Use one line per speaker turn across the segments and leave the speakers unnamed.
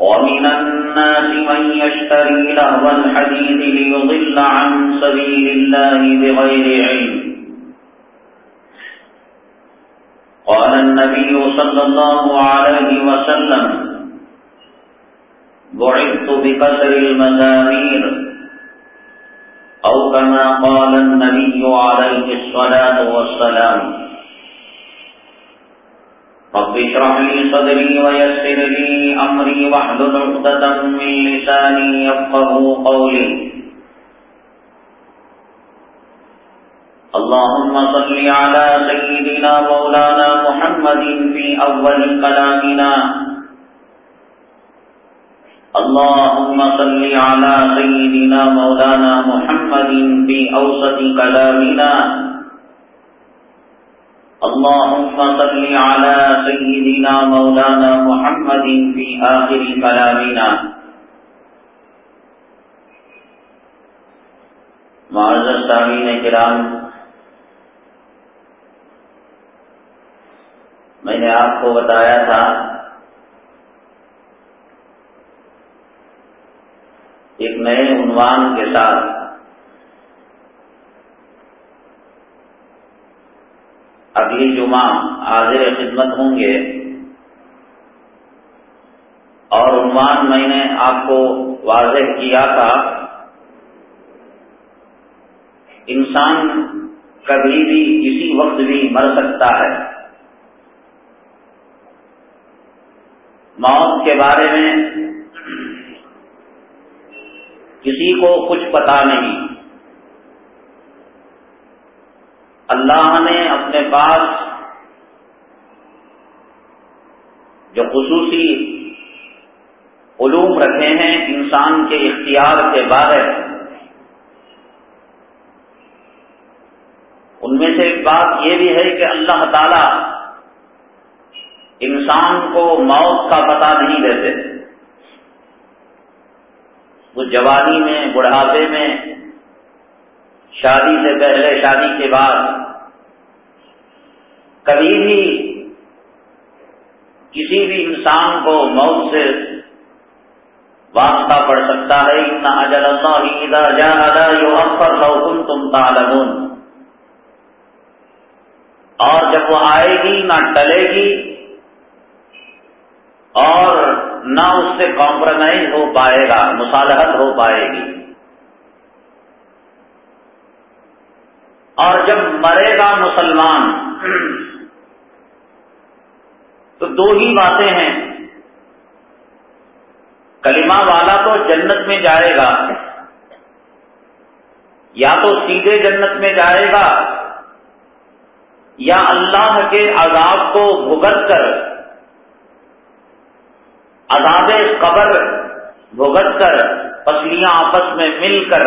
ومن الناس من يشتري لهو الحديث ليضل عن سبيل الله بغير علم. قال النبي صلى الله عليه وسلم بعثت بكسر المزامير أو كما قال النبي عليه الصلاة والسلام رب اشرح لي صدري ويسر لي أمري واحلل عقدة من لساني يفقهوا قولي. اللهم صل على سيدنا مولانا محمد في أول كلامنا. اللهم صل على سيدنا مولانا محمد في أوسط كلامنا. اللهم صل على سيدنا مولانا محمد في آخر كلامنا. معزز سامین کرام، میں نے آپ کو بتایا تھا ایک نئے عنوان کے ساتھ اگلی جمعہ حاضر خدمت ہوں گے اور عنوان میں نے آپ کو واضح کیا تھا، انسان کبھی بھی کسی وقت بھی مر سکتا ہے۔ موت کے بارے میں کسی کو کچھ پتا نہیں۔ اللہ نے اپنے پاس جو خصوصی علوم رکھے ہیں انسان کے اختیار کے بارے ان میں سے ایک بات یہ بھی ہے کہ اللہ تعالی انسان کو موت کا پتہ نہیں دیتے۔ وہ جوانی میں، بڑھاپے میں شادی سے پہلے، شادی کے بعد کبھی بھی کسی بھی انسان کو موت سے واسطہ پڑ سکتا ہے۔ اتنا اجل اللہ جا جو افر حکم تم تعلمون۔ اور جب وہ آئے گی، نہ ٹلے گی اور نہ اس سے کمپرومائز ہو پائے گا، مصالحت ہو پائے گی۔ اور جب مرے گا مسلمان، تو دو ہی باتیں ہیں۔ کلمہ والا تو جنت میں جائے گا، یا تو سیدھے جنت میں جائے گا، یا اللہ کے عذاب کو بھگت کر، عذاب قبر بھگت کر، پسلیاں آپس میں مل کر۔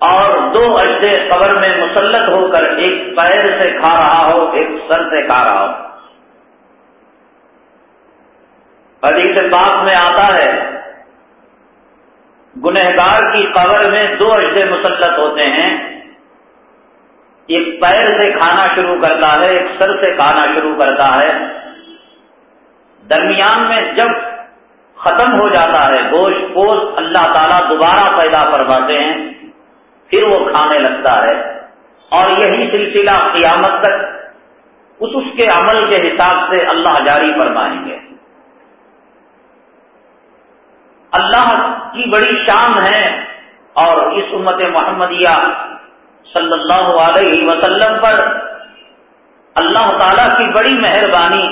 اور دو اجدے قبر میں مسلط ہو کر ایک پیر سے کھا رہا ہو، ایک سر سے کھا رہا ہو۔ حدیث پاک میں آتا ہے، گنہگار کی قبر میں دو اجدے مسلط ہوتے ہیں۔ ایک پیر سے کھانا شروع کرتا ہے، ایک سر سے کھانا شروع کرتا ہے۔ درمیان میں جب ختم ہو جاتا ہے، گوشت پوش اللہ تعالیٰ دوبارہ پیدا فرماتے ہیں۔ پھر وہ کھانے لگتا ہے اور یہی سلسلہ قیامت تک اس اس کے عمل کے حساب سے اللہ جاری فرمائیں گے۔ اللہ کی بڑی شان ہے اور اس امت محمدیہ صلی اللہ علیہ وسلم پر اللہ تعالی کی بڑی مہربانی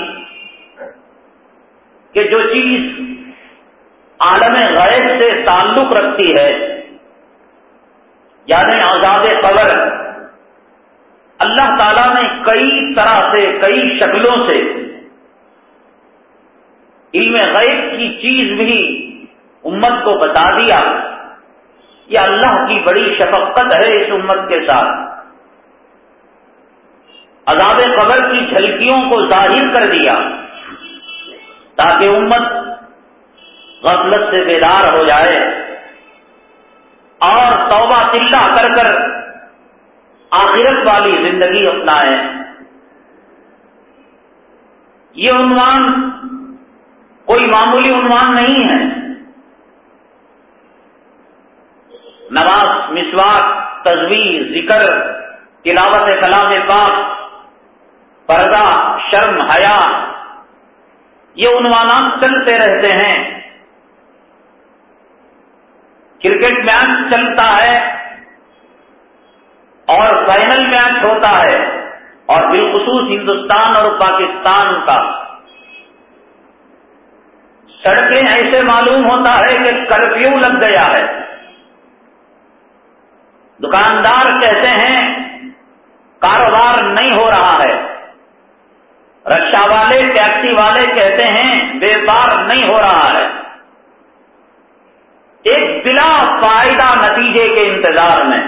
کہ جو چیز عالم غیب سے تعلق رکھتی ہے یعنی آزاد قبر. اللہ تعالی نے کئی طرح سے، کئی شکلوں سے علم غیب کی چیز بھی امت کو بتا دیا یہ اللہ کی بڑی شفقت ہے اس امت کے ساتھ۔ عذاب قبر کی جھلکیوں کو ظاہر کر دیا تاکہ امت غفلت سے بیدار ہو جائے۔ اور توبہ تلّہ کر کر آخرت والی زندگی اپنائے۔ یہ عنوان کوئی معمولی عنوان نہیں ہے۔ نماز مسواک تصویر ذکر، تلاوت کلام پاک، پردہ، شرم، حیا، یہ عنوانات چلتے رہتے ہیں۔ کرکٹ میچ چلتا ہے اور فائنل میچ ہوتا ہے اور بالخصوص ہندوستان اور پاکستان کا۔ سڑکیں ایسے معلوم ہوتا ہے کہ کرفیو لگ گیا ہے۔ دکاندار کہتے ہیں، کاروبار نہیں ہو رہا ہے۔ رکشا والے، ٹیکسی والے کہتے ہیں، بیپار نہیں ہو رہا ہے۔ ایک بلا فائدہ نتیجے کے انتظار میں۔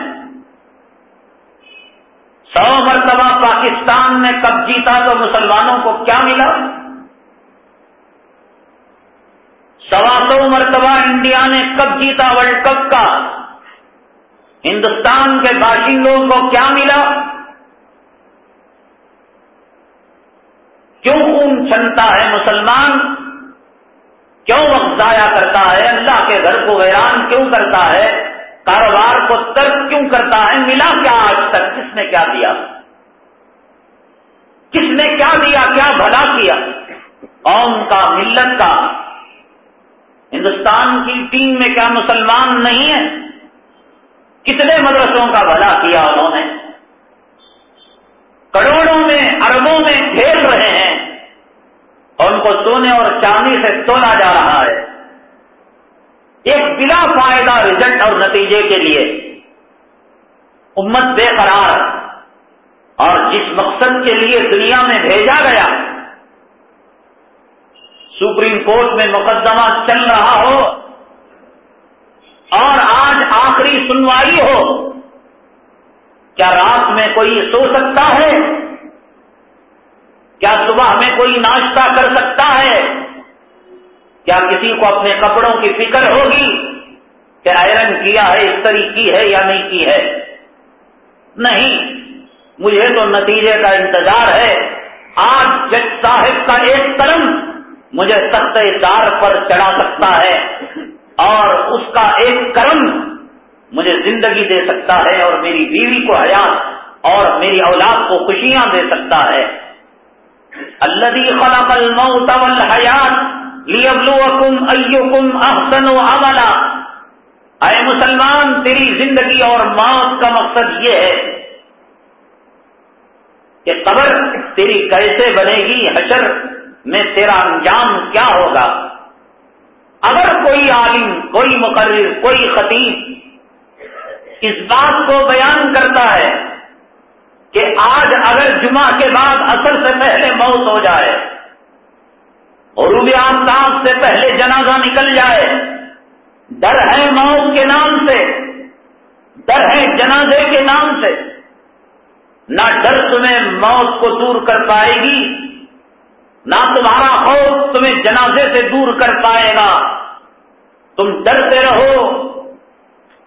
سو مرتبہ پاکستان نے کب جیتا تو مسلمانوں کو کیا ملا؟ سوا سو مرتبہ انڈیا نے کب جیتا ورلڈ کپ کا؟ ہندوستان کے باشندوں کو کیا ملا؟ کیوں خون چھنتا ہے مسلمان؟ کیوں وقت ضائع کرتا ہے؟ اللہ کے گھر کو ویران کیوں کرتا ہے؟ کاروبار کو ترک کیوں کرتا ہے؟ ملا کیا آج تک؟ کس نے کیا دیا؟ کس نے کیا دیا؟ کیا بھلا کیا؟ قوم کا، ملت کا۔ ہندوستان کی ٹیم میں کیا مسلمان نہیں ہے؟ کتنے مدرسوں کا بھلا کیا انہوں نے؟ کروڑوں میں، اربوں میں کھیل رہے ہیں۔ اور ان کو سونے اور چاندی سے تولا جا رہا ہے۔ ایک بلا فائدہ رزلٹ اور نتیجے کے لیے۔ امت بے قرار۔ اور جس مقصد کے لیے دنیا میں بھیجا گیا۔ سپریم کورٹ میں مقدمہ چل رہا ہو۔ اور آج آخری سنوائی ہو۔ کیا رات میں کوئی سو سکتا ہے؟ کیا صبح میں کوئی ناشتہ کر سکتا ہے؟ کیا کسی کو اپنے کپڑوں کی فکر ہوگی کہ آئرن کیا ہے، اس کی ہے یا نہیں کی ہے؟ نہیں، مجھے تو نتیجے کا انتظار ہے۔ آج جج صاحب کا ایک قلم مجھے سخت دار پر چڑھا سکتا ہے اور اس کا ایک کرم مجھے زندگی دے سکتا ہے اور میری بیوی کو حیات اور میری اولاد کو خوشیاں دے سکتا ہے۔ اللہ خلق الموت والحیات لیبلوکم ایکم احسن و عملا. اے مسلمان، تیری زندگی اور موت کا مقصد یہ ہے کہ قبر تیری کیسے بنے گی، حشر میں تیرا انجام کیا ہوگا؟ اگر کوئی عالم، کوئی مقرر، کوئی خطیب اس بات کو بیان کرتا ہے کہ آج اگر جمعہ کے بعد اثر سے پہلے موت ہو جائے عروب آفتاب سے پہلے جنازہ نکل جائے، ڈر ہے موت کے نام سے، ڈر ہے جنازے کے نام سے، نہ ڈر تمہیں موت کو دور کر پائے گی، نہ تمہارا خوف تمہیں جنازے سے دور کر پائے گا۔ تم ڈرتے رہو،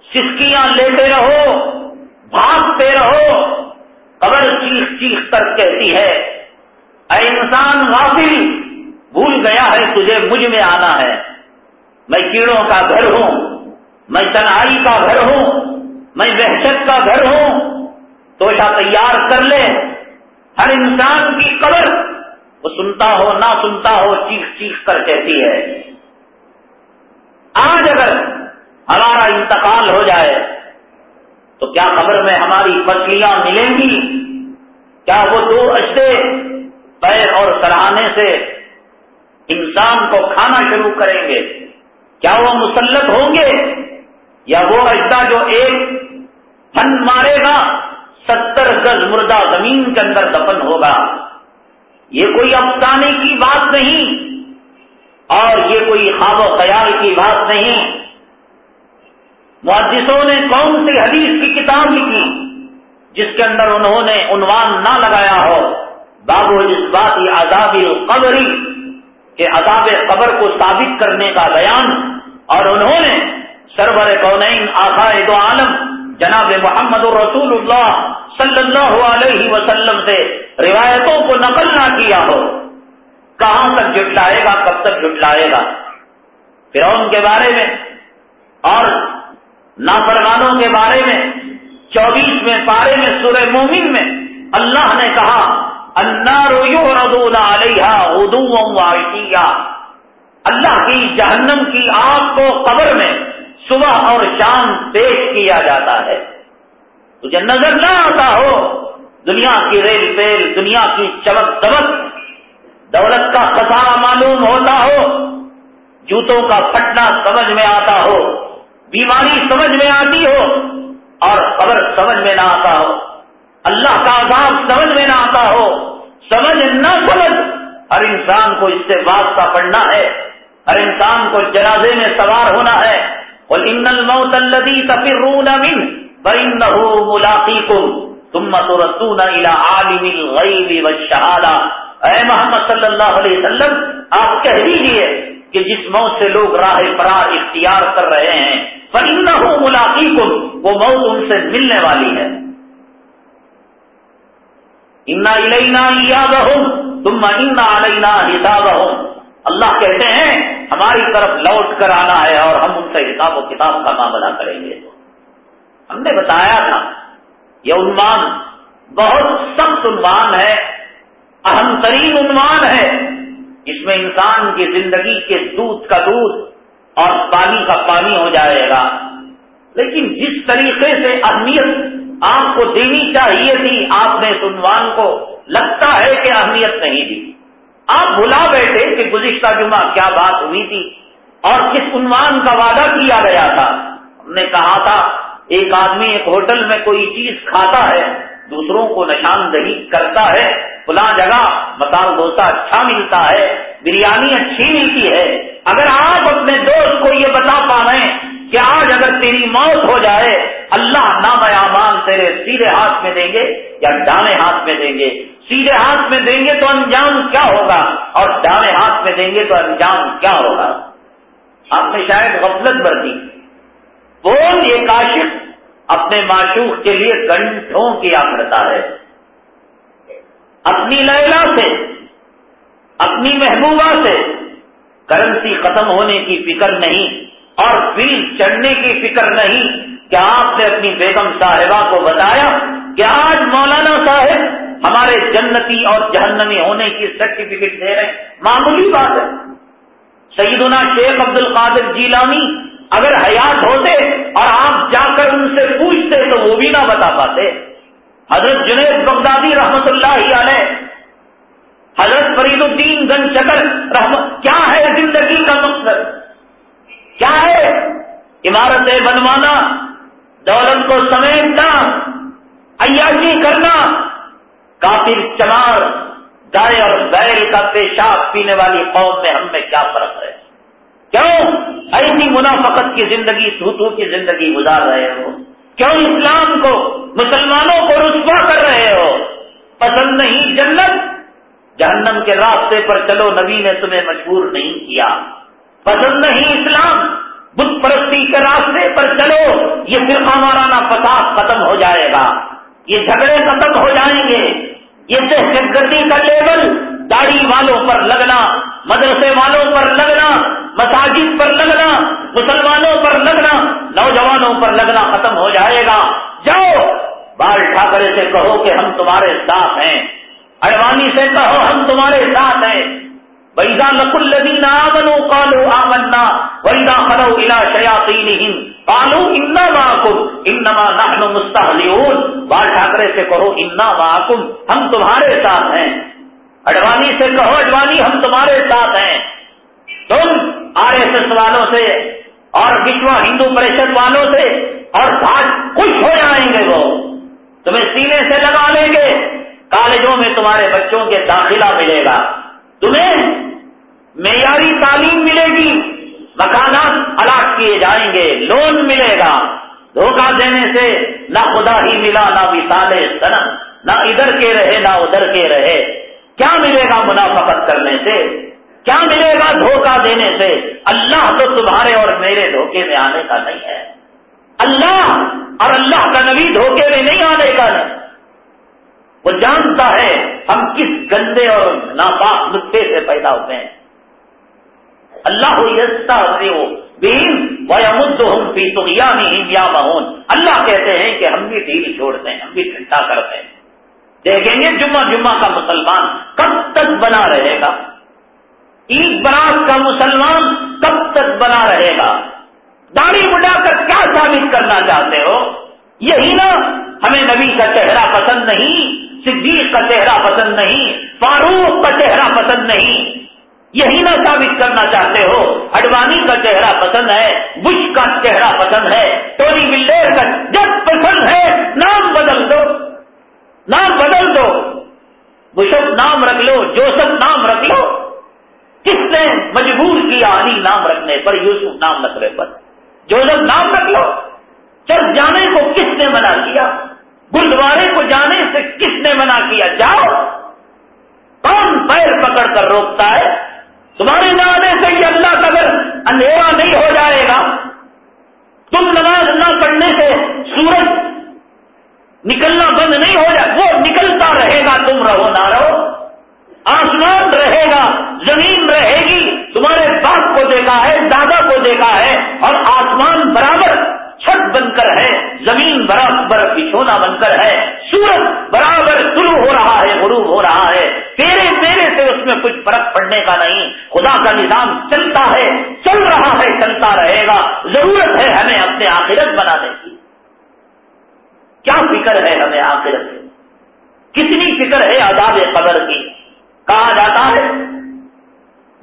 چسکیاں لیتے رہو، بھاگتے رہو قبر چیخ چیخ کر کہتی ہے، اے انسان غافل، بھول گیا ہے تجھے مجھ میں آنا ہے۔ میں کیڑوں کا گھر ہوں، میں تنہائی کا گھر ہوں، میں وحشت کا گھر ہوں۔ توشا تیار کر لے۔ ہر انسان کی قبر وہ سنتا ہو، نہ سنتا ہو، چیخ چیخ کر کہتی ہے۔ آج اگر ہمارا انتقال ہو جائے تو کیا قبر میں ہماری پسلیاں ملیں گی؟ کیا وہ دو اجدے پیر اور سراہنے سے انسان کو کھانا شروع کریں گے؟ کیا وہ مسلط ہوں گے؟ یا وہ اجزا جو ایک پن مارے گا، ستر گز مردہ زمین کے اندر دفن ہوگا؟ یہ کوئی افسانے کی بات نہیں اور یہ کوئی خواب و خیال کی بات نہیں۔ محدثوں نے کون سی حدیث کی کتاب لکھی، جس کے اندر انہوں نے عنوان نہ لگایا ہو بابو بات عذاب القبری کہ عذاب قبر کو ثابت کرنے کا بیان، اور انہوں نے سرور کونین آخائے دو عالم جناب محمد رسول اللہ صلی اللہ علیہ وسلم سے روایتوں کو نقل نہ کیا ہو۔ کہاں تک جٹلائے گا، کب تک جٹلائے گا؟ فرعون کے بارے میں اور نافرمانوں کے بارے میں چوبیسویں پارے میں، سورہ مومن میں اللہ نے کہا علیہ ادو اللہ کی جہنم کی آگ کو قبر میں صبح اور شام پیش کیا جاتا ہے۔ تجھے نظر نہ آتا ہو، دنیا کی ریل پیل، دنیا کی چمک دمک، دولت کا خسارہ معلوم ہوتا ہو، جوتوں کا پھٹنا سمجھ میں آتا ہو۔ بیماری سمجھ میں آتی ہو اور قبر سمجھ میں نہ آتا ہو، اللہ کا عذاب سمجھ میں نہ آتا ہو، سمجھ نہ سمجھ، ہر انسان کو اس سے واسطہ پڑنا ہے، ہر انسان کو جنازے میں سوار ہونا ہے۔ اور ان الموت الذي تفرون منه فانه ملاقيكم ثم تردون الى عالم الغيب والشهاده اے محمد صلی اللہ علیہ وسلم، آپ کہہ دیجیے کہ جس موت سے لوگ راہ فرار اختیار کر رہے ہیں فانه ملاقيكم، وہ موت ان سے ملنے والی ہے۔ انا الینا ایابہم ثم انا علینا حسابہم اللہ کہتے ہیں، ہماری طرف لوٹ کر آنا ہے اور ہم ان سے حساب و کتاب کا معاملہ کریں گے۔ ہم نے بتایا تھا، یہ عنوان بہت سخت عنوان ہے، اہم ترین عنوان ہے۔ اس میں انسان کی زندگی کے دودھ کا دودھ اور پانی کا پانی ہو جائے گا۔ لیکن جس طریقے سے اہمیت آپ کو دینی چاہیے تھی، آپ نے اس عنوان کو لگتا ہے کہ اہمیت نہیں دی۔ آپ بلا بیٹھے کہ گزشتہ جمعہ کیا بات ہوئی تھی اور کس عنوان کا وعدہ کیا گیا تھا۔ ہم نے کہا تھا، ایک آدمی ایک ہوٹل میں کوئی چیز کھاتا ہے۔ دوسروں کو نشاندہی کرتا ہے، فلاں جگہ مسال ڈوسا اچھا ملتا ہے، بریانی اچھی ملتی ہے۔ اگر آپ اپنے دوست کو یہ بتا پا رہے ہیں کہ آج اگر تیری موت ہو جائے، اللہ نام امان تیرے سیدھے ہاتھ میں دیں گے یا ڈانے ہاتھ میں دیں گے۔ سیدھے ہاتھ میں دیں گے تو انجام کیا ہوگا؟ اور ڈانے ہاتھ میں دیں گے تو انجام کیا ہوگا؟ آپ نے شاید غفلت برتی بول یہ کاشف اپنے معشوق کے لیے گھنٹوں کیا کرتا ہے۔ اپنی لیلا سے، اپنی محبوبہ سے کرنسی ختم ہونے کی فکر نہیں اور بل چڑھنے کی فکر نہیں کہ آپ نے اپنی بیگم صاحبہ کو بتایا کہ آج مولانا صاحب ہمارے جنتی اور جہنمی ہونے کی سرٹیفکیٹ دے رہے ہیں۔ معمولی بات ہے۔ سیدنا شیخ عبد القادر جیلانی اگر حیات ہوتے اور آپ جا کر ان سے پوچھتے تو وہ بھی نہ بتا پاتے۔ حضرت جنید بغدادی رحمت اللہ علیہ، حضرت فرید الدین گن چکر رحمت، کیا ہے زندگی کا مقصد؟ کیا ہے؟ عمارتیں بنوانا، دولت کو سمیٹنا، عیاشی کرنا، کافر چمار گائے اور بیل کا پیشاب پینے والی قوم میں ہم میں کیا فرق ہے؟ کیوں ایسی منافقت کی زندگی سوتو کی زندگی گزار رہے ہو؟ کیوں اسلام کو مسلمانوں کو رسوا کر رہے ہو؟ پسند نہیں جنت؟ جہنم کے راستے پر چلو، نبی نے تمہیں مجبور نہیں کیا۔ پسند نہیں اسلام؟ بت پرستی کے راستے پر چلو، یہ فرقہ مارانا فساد ختم ہو جائے گا۔ یہ جھگڑے ختم ہو جائیں گے۔ یہ دہشت گردی کا لیول داڑھی والوں پر لگنا، مدرسے والوں پر لگنا، مساجد پر لگنا، مسلمانوں پر لگنا، نوجوانوں پر لگنا ختم ہو جائے گا۔ جاؤ، بال ٹھاکرے سے کہو کہ ہم تمہارے ساتھ ہیں۔ اڈوانی سے کہو ہم تمہارے ساتھ ہیں۔ ویزا نق الدین آمنو کالو آمنا ویزا خلو الا شیاتی کالو انا محکم انما نحن مستحلیون بال ٹھاکرے سے کہو انا محکم ہم تمہارے ساتھ ہیں۔ اڈوانی سے کہو، اڈوانی، ہم تمہارے ساتھ ہیں۔ تم آر ایس ایس والوں سے اور وشو ہندو پریشد والوں سے اور بھاگ خوش ہو جائیں گے وہ۔ تمہیں سینے سے لگا لیں گے۔ کالجوں میں تمہارے بچوں کے داخلہ ملے گا۔ تمہیں معیاری تعلیم ملے گی۔ مکانات الاٹ کیے جائیں گے۔ لون ملے گا۔ دھوکہ دینے سے نہ خدا ہی ملا، نہ مثال سنم نہ ادھر کے رہے، نہ ادھر کے رہے۔ کیا ملے گا منافقت کرنے سے؟ کیا ملے گا دھوکہ دینے سے؟ اللہ تو تمہارے اور میرے دھوکے میں آنے کا نہیں ہے۔ اللہ اور اللہ کا نبی دھوکے میں نہیں آنے کا نہیں وہ جانتا ہے ہم کس گندے اور ناپاک نقطے سے پیدا ہوتے ہیں۔ اللہ یستا ہو بین ہم پی تو یا مہون۔ اللہ کہتے ہیں کہ ہم بھی ڈھیل چھوڑتے ہیں، ہم بھی ٹھنڈا کرتے ہیں۔ دیکھیں گے جمعہ جمعہ کا مسلمان کب تک بنا رہے گا؟ عید برات کا مسلمان کب تک بنا رہے گا؟ داڑھی بڑھا کر کیا ثابت کرنا چاہتے ہو؟ یہی نا، ہمیں نبی کا چہرہ پسند نہیں، صدیق کا چہرہ پسند نہیں، فاروق کا چہرہ پسند نہیں۔ یہی نہ ثابت کرنا چاہتے ہو اڈوانی کا چہرہ پسند ہے، بش کا چہرہ پسند ہے، ٹونی بلڈیر کا جب پسند ہے، نام بدل دو۔ نام بدل دو۔ بشپ نام رکھ لو، جوسف نام رکھ لو۔ کس نے مجبور کیا علی نام رکھنے پر، یوسف نام رکھنے پر؟ جوسف نام رکھ لو۔ چل جانے کو کس نے منع کیا؟ گردوارے کو جانے سے کس نے منع کیا؟ جاؤ۔ کون پیر پکڑ کر روکتا ہے؟ تمہارے نہ آنے سے یہ اللہ کا گھر اندھیرا نہیں ہو جائے گا۔ تم نماز نہ پڑھنے سے سورج نکلنا بند نہیں ہو جائے، وہ نکلتا رہے گا، تم رہو، نہ رہو۔ آسمان رہے گا، زمین رہے گی، تمہارے باپ کو دیکھا ہے، دادا کو دیکھا ہے، اور آسمان برابر چھت بن کر ہے، زمین برابر بچھونا بن کر ہے، سورج برابر شروع ہو رہا ہے، غروب ہو رہا ہے۔ تیرے تیرے سے اس میں کچھ فرق پڑنے کا نہیں۔ خدا کا نظام چلتا ہے، چل رہا ہے، چلتا رہے گا۔ ضرورت ہے ہمیں اپنے آخرت بنانے کی۔ کیا فکر ہے ہمیں آخرت کتنی فکر ہے آزاد قبر کی؟ کہا جاتا ہے؟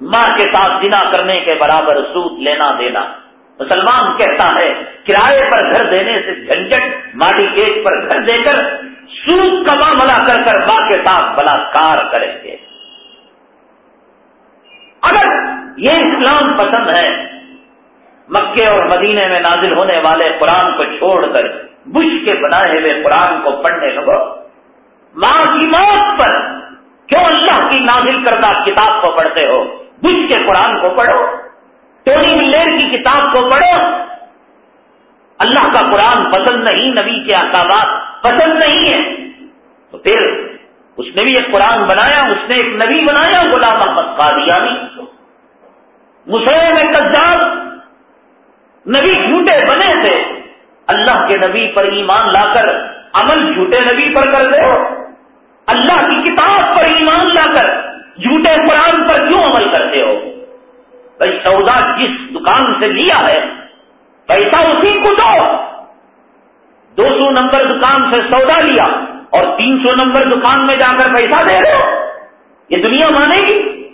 ماں کے ساتھ بنا کرنے کے برابر سوت لینا دینا۔ مسلمان کہتا ہے، کرائے پر گھر دینے سے جھنجٹ ماڈی ایک پر گھر دے کر سوکھ کا معاملہ کر کر ماں کے ساتھ بلاکار کریں گے۔ اگر یہ اسلام پسند ہے، مکے اور مدینے میں نازل ہونے والے قرآن کو چھوڑ کر بش کے بنائے ہوئے قرآن کو پڑھنے لگو۔ ماں کی موت پر کیوں اللہ کی نازل کردہ کتاب کو پڑھتے ہو؟ بش کے قرآن کو پڑھو۔ ٹونی ملیر کی کتاب کو پڑھو۔ اللہ کا قرآن پسند نہیں، نبی کے احکامات پسند نہیں ہے تو پھر اس نے بھی ایک قرآن بنایا، اس نے ایک نبی بنایا، غلام محمد قادیانی۔ مسلم کذاب، نبی جھوٹے بنے تھے۔ اللہ کے نبی پر ایمان لا کر عمل جھوٹے نبی پر کر دے اللہ کی کتاب پر ایمان لا کر جھوٹے قرآن پر کیوں عمل کرتے ہو؟ بھائی سودا جس دکان سے لیا ہے، پیسہ اسی کو دو۔ دو سو نمبر دکان سے سودا لیا اور تین سو نمبر دکان میں جا کر پیسہ دے دو۔ یہ دنیا مانے گی؟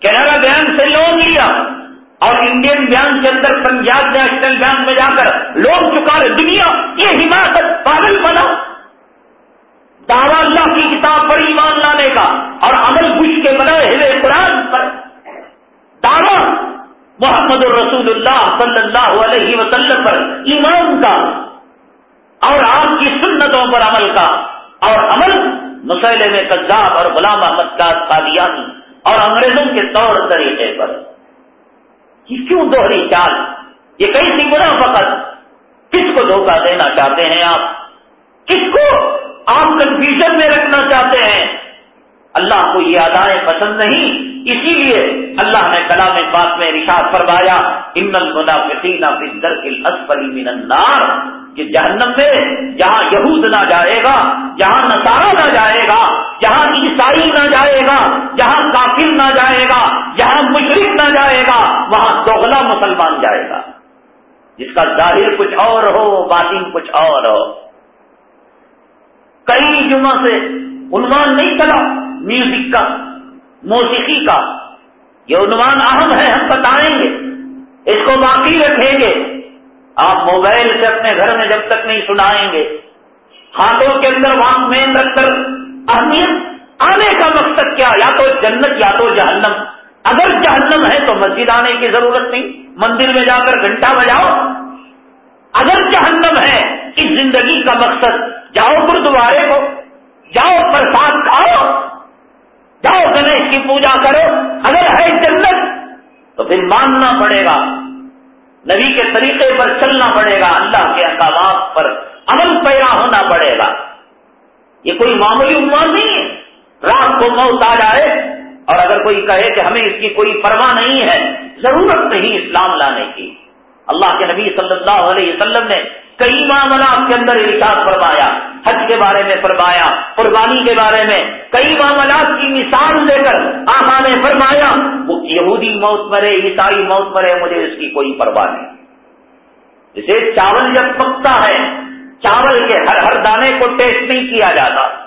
کینرا بینک سے لون لیا۔ اور انڈین بینک کے اندر پنجاب نیشنل بینک میں جا کر لون چکا رہے دنیا یہ حمایت پاگل بنا۔ دعوی اللہ کی کتاب پر ایمان لانے کا اور عمل بش کے بنائے ہوئے قرآن پر۔ دعوی محمد الرسول اللہ صلی اللہ علیہ وسلم پر ایمان کا اور آپ کی سنتوں پر عمل کا۔ اور عمل مسئلے میں کذاب اور غلام احمد کا قادیانی اور انگریزوں کے طور طریقے پر۔ یہ کیوں دوہری چال؟ یہ کیسی گنا فقط؟ کس کو دھوکہ دینا چاہتے ہیں آپ؟ کس کو آپ کنفیوژن میں رکھنا چاہتے ہیں؟ اللہ کو یہ ادائیں پسند نہیں، اسی لیے اللہ نے کلام پاک میں رشاد فرمایا ان المنافقین فی الدرک الاسفل من النار کہ جہنم میں جہاں یہود نہ جائے گا، جہاں نصارہ نہ جائے گا، جہاں عیسائی نہ جائے گا، جہاں کافر نہ جائے گا، جہاں مشرق نہ جائے گا، وہاں دوغلا مسلمان جائے گا۔ جس کا ظاہر کچھ اور ہو، باطن کچھ اور ہو۔ کئی جمعہ سے عنوان نہیں چلا، میوزک کا، موسیقی کا۔ یہ عنوان اہم ہے، ہم بتائیں گے۔ اس کو باقی رکھیں گے۔ آپ موبائل سے اپنے گھر میں جب تک نہیں سنائیں گے ہاتھوں کے اندر واک مین رکھ کر اہمیت آنے کا مقصد کیا؟ یا تو جنت یا تو جہنم۔ اگر جہنم ہے تو مسجد آنے کی ضرورت نہیں، مندر میں جا کر گھنٹہ بجاؤ۔ اگر جہنم ہے، اس زندگی کا مقصد جاؤ گردوارے کو، جاؤ پرساد کھاؤ، جاؤ گنیش کی پوجا کرو۔ اگر ہے جنت تو پھر ماننا پڑے گا۔ نبی کے طریقے پر چلنا پڑے گا، اللہ کے احکامات پر عمل پیرا ہونا پڑے گا۔ یہ کوئی معمولی عنوان نہیں ہے۔ رات کو موت آ جائے اور اگر کوئی کہے کہ ہمیں اس کی کوئی پرواہ نہیں ہے، ضرورت نہیں اسلام لانے کی۔ اللہ کے نبی صلی اللہ علیہ وسلم نے کئی معاملات کے اندر ارشاد فرمایا، حج کے بارے میں فرمایا، قربانی کے بارے میں کئی معاملات کی مثال دے کر آقا نے فرمایا، وہ یہودی موت مرے عیسائی موت مرے مجھے اس کی کوئی پرواہ نہیں۔ جسے چاول جب پکتا ہے، چاول کے ہر ہر دانے کو ٹیسٹ نہیں کیا جاتا۔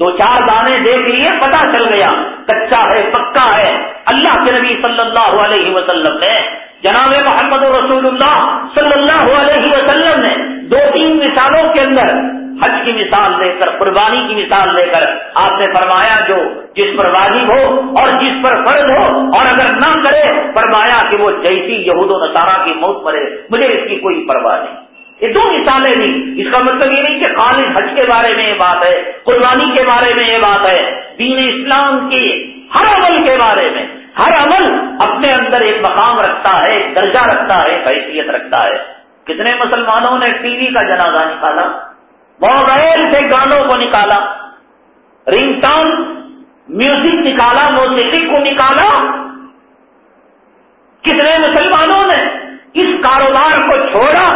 دو چار دانے دیکھ لیے پتا چل گیا، کچا ہے، پکا ہے۔ اللہ کے نبی صلی اللہ علیہ وسلم نے جناب محمد رسول اللہ صلی اللہ علیہ وسلم نے دو تین مثالوں کے اندر حج کی مثال دے کر، قربانی کی مثال دے کر آپ نے فرمایا جو جس پر واجب ہو اور جس پر فرض ہو اور اگر نہ کرے، فرمایا کہ وہ جیسی یہود و نصارہ کی موت مرے، مجھے اس کی کوئی پرواہ نہیں۔ یہ دو مثالیں دی اس کا مطلب یہ نہیں کہ خالص حج کے بارے میں یہ بات ہے، قربانی کے بارے میں یہ بات ہے، دین اسلام کی ہر عمل کے بارے میں۔ ہر عمل اپنے اندر ایک مقام رکھتا ہے، ایک درجہ رکھتا ہے حیثیت رکھتا ہے۔ کتنے مسلمانوں نے ٹی وی کا جنازہ نکالا موبائل سے گانوں کو نکالا، رنگ ٹاؤن میوزک نکالا، موسیقی کو نکالا۔ کتنے مسلمانوں نے اس کاروبار کو چھوڑا؟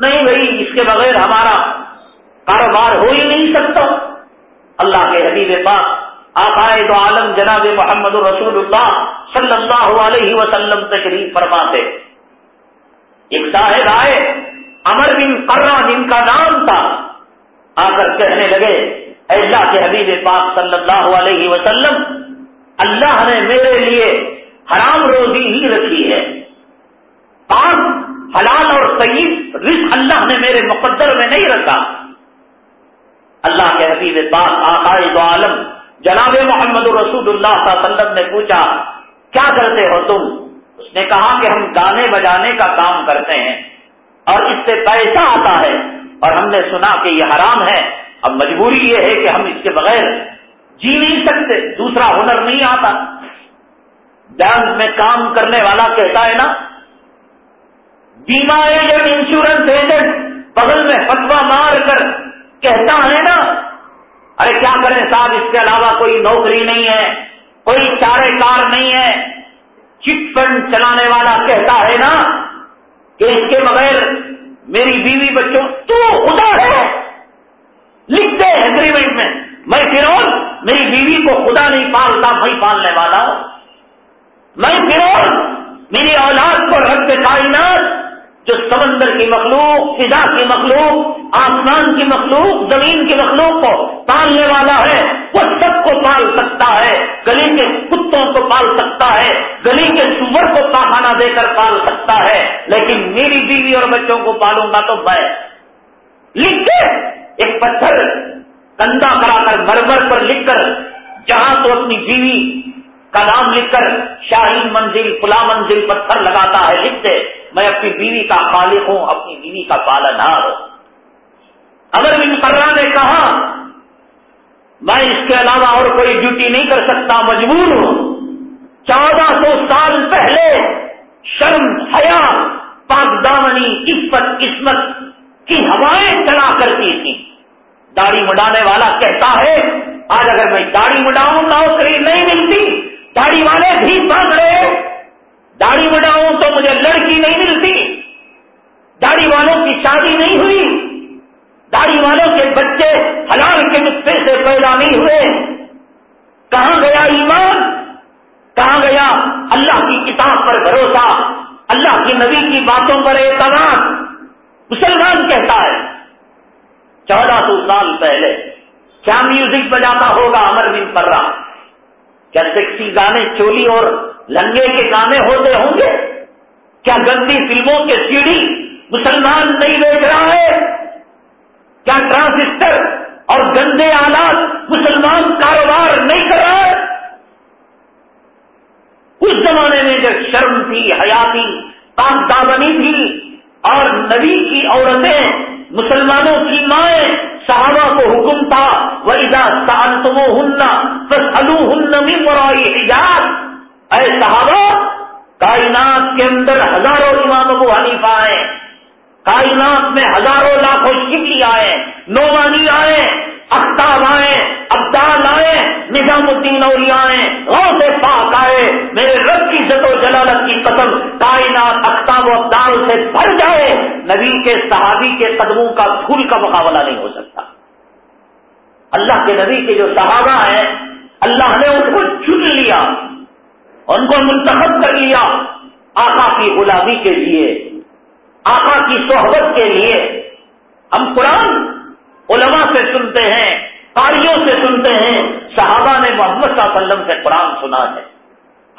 نہیں بھائی، اس کے بغیر ہمارا کاروبار ہو ہی نہیں سکتا۔ اللہ کے حبیب پاک آقائد عالم جناب محمد رسول اللہ صلی اللہ علیہ وسلم تشریف فرماتے ایک صاحب آئے امر بن کرا جن کا نام تھا، آ کر کہنے لگے اللہ کے حبیب پاک صلی اللہ علیہ وسلم، اللہ نے میرے لیے حرام روزی ہی رکھی ہے۔ پاک، حلال اور سعید رزق اللہ نے میرے مقدر میں نہیں رکھا۔ اللہ کے حبیب پاک آقائد عالم جناب محمد رسول اللہ صلی اللہ علیہ وسلم نے پوچھا، کیا کرتے ہو تم؟ اس نے کہا کہ ہم گانے بجانے کا کام کرتے ہیں اور اس سے پیسہ آتا ہے اور ہم نے سنا کہ یہ حرام ہے۔ اب مجبوری یہ ہے کہ ہم اس کے بغیر جی نہیں سکتے، دوسرا ہنر نہیں آتا۔ بینک میں کام کرنے والا کہتا ہے نا بیما ایجنٹ انشورنس ایجنٹ بغل میں فتوا مار کر کہتا ہے نا ارے کیا کریں صاحب، اس کے علاوہ کوئی نوکری نہیں ہے، کوئی چارے کار نہیں ہے۔ چٹ فنڈ چلانے والا کہتا ہے نا کہ اس کے بغیر میری بیوی بچوں، تو خدا ہے۔ لکھتے اگریمنٹ میں میں فروغ میری بیوی کو خدا نہیں پالتا، میں پالنے والا ہوں۔ میں فروغ میری اولاد کو رب کائنات جو سمندر کی مخلوق، فضا کی مخلوق، آسمان کی مخلوق، زمین کی مخلوق کو پالنے والا ہے، وہ سب کو پال سکتا ہے، گلی کے کتوں کو پال سکتا ہے، گلی کے سور کو پاخانہ دے کر پال سکتا ہے، لیکن میری بیوی اور بچوں کو پالوں گا تو میں۔ لکھ کے ایک پتھر کندا کرا کر مرمر پر لکھ کر، جہاں تو اپنی بیوی کا نام لکھ کر، شاہین منزل فلا منزل پتھر لگاتا ہے لکھتے میں اپنی بیوی کا خالق ہوں، اپنی بیوی کا پالنہار ہوں۔ اگر بن کرا نے کہا، میں اس کے علاوہ اور کوئی ڈیوٹی نہیں کر سکتا، مجبور ہوں۔ چودہ سو سال پہلے شرم، حیا پاک دامنی عفت، قسمت کی ہوائیں چلا کرتی تھی۔ داڑھی مڈانے والا کہتا ہے، آج اگر میں داڑھی مڈاؤں نوکری نہیں ملتی، داڑھی والے بھی بند رہے۔ داڑھی مڈاؤں تو مجھے لڑکی نہیں ملتی۔ داڑھی والوں کی شادی نہیں ہوئی۔ داڑھی والوں کے بچے حلال کے نسخے سے پیدا نہیں ہوئے۔ کہاں گیا ایمان؟ کہاں گیا اللہ کی کتاب پر بھروسہ؟ اللہ کی نبی کی باتوں پر اعتماد۔ مسلمان کہتا ہے۔ چودہ سو سال پہلے کیا میوزک بجاتا ہوگا امر بن پر کیا سیکسی گانے چولی اور لنگے کے گانے ہوتے ہوں گے؟ کیا گندی فلموں کے سیڑھی مسلمان نہیں بیچ رہا ہے؟ کیا ٹرانسسٹر اور گندے آلات مسلمان کاروبار نہیں کر رہا ہے؟ اس زمانے میں جب شرم تھی حیاتی دامنی تھی اور نبی کی عورتیں مسلمانوں کی مائیں صحابہ کو حکم تھا ویزا سال تم ہننا بس الو ہن مرائی اے صحابہ، کائنات کے اندر ہزاروں امام ابو حنیفہ آئے، کائنات میں ہزاروں لاکھوں شکلی آئے نومانی آئے، اختاب آئے، ابدال آئے، نظام الدین اولیاء آئے، غوث پاک آئے، میرے رب کی و جلالت کی قسم کائنات اختاب و ابدال سے بھر جائے، نبی کے صحابی کے قدموں کا پھول کا مقابلہ نہیں ہو سکتا۔ اللہ کے نبی کے جو صحابہ ہیں، اللہ نے ان کو چن لیا۔ ان کو منتخب کر لیا آقا کی غلامی کے لیے، آقا کی صحبت کے لیے۔ ہم قرآن علماء سے سنتے ہیں، قاریوں سے سنتے ہیں، صحابہ نے محمد صلی اللہ علیہ وسلم سے قرآن سنا ہے۔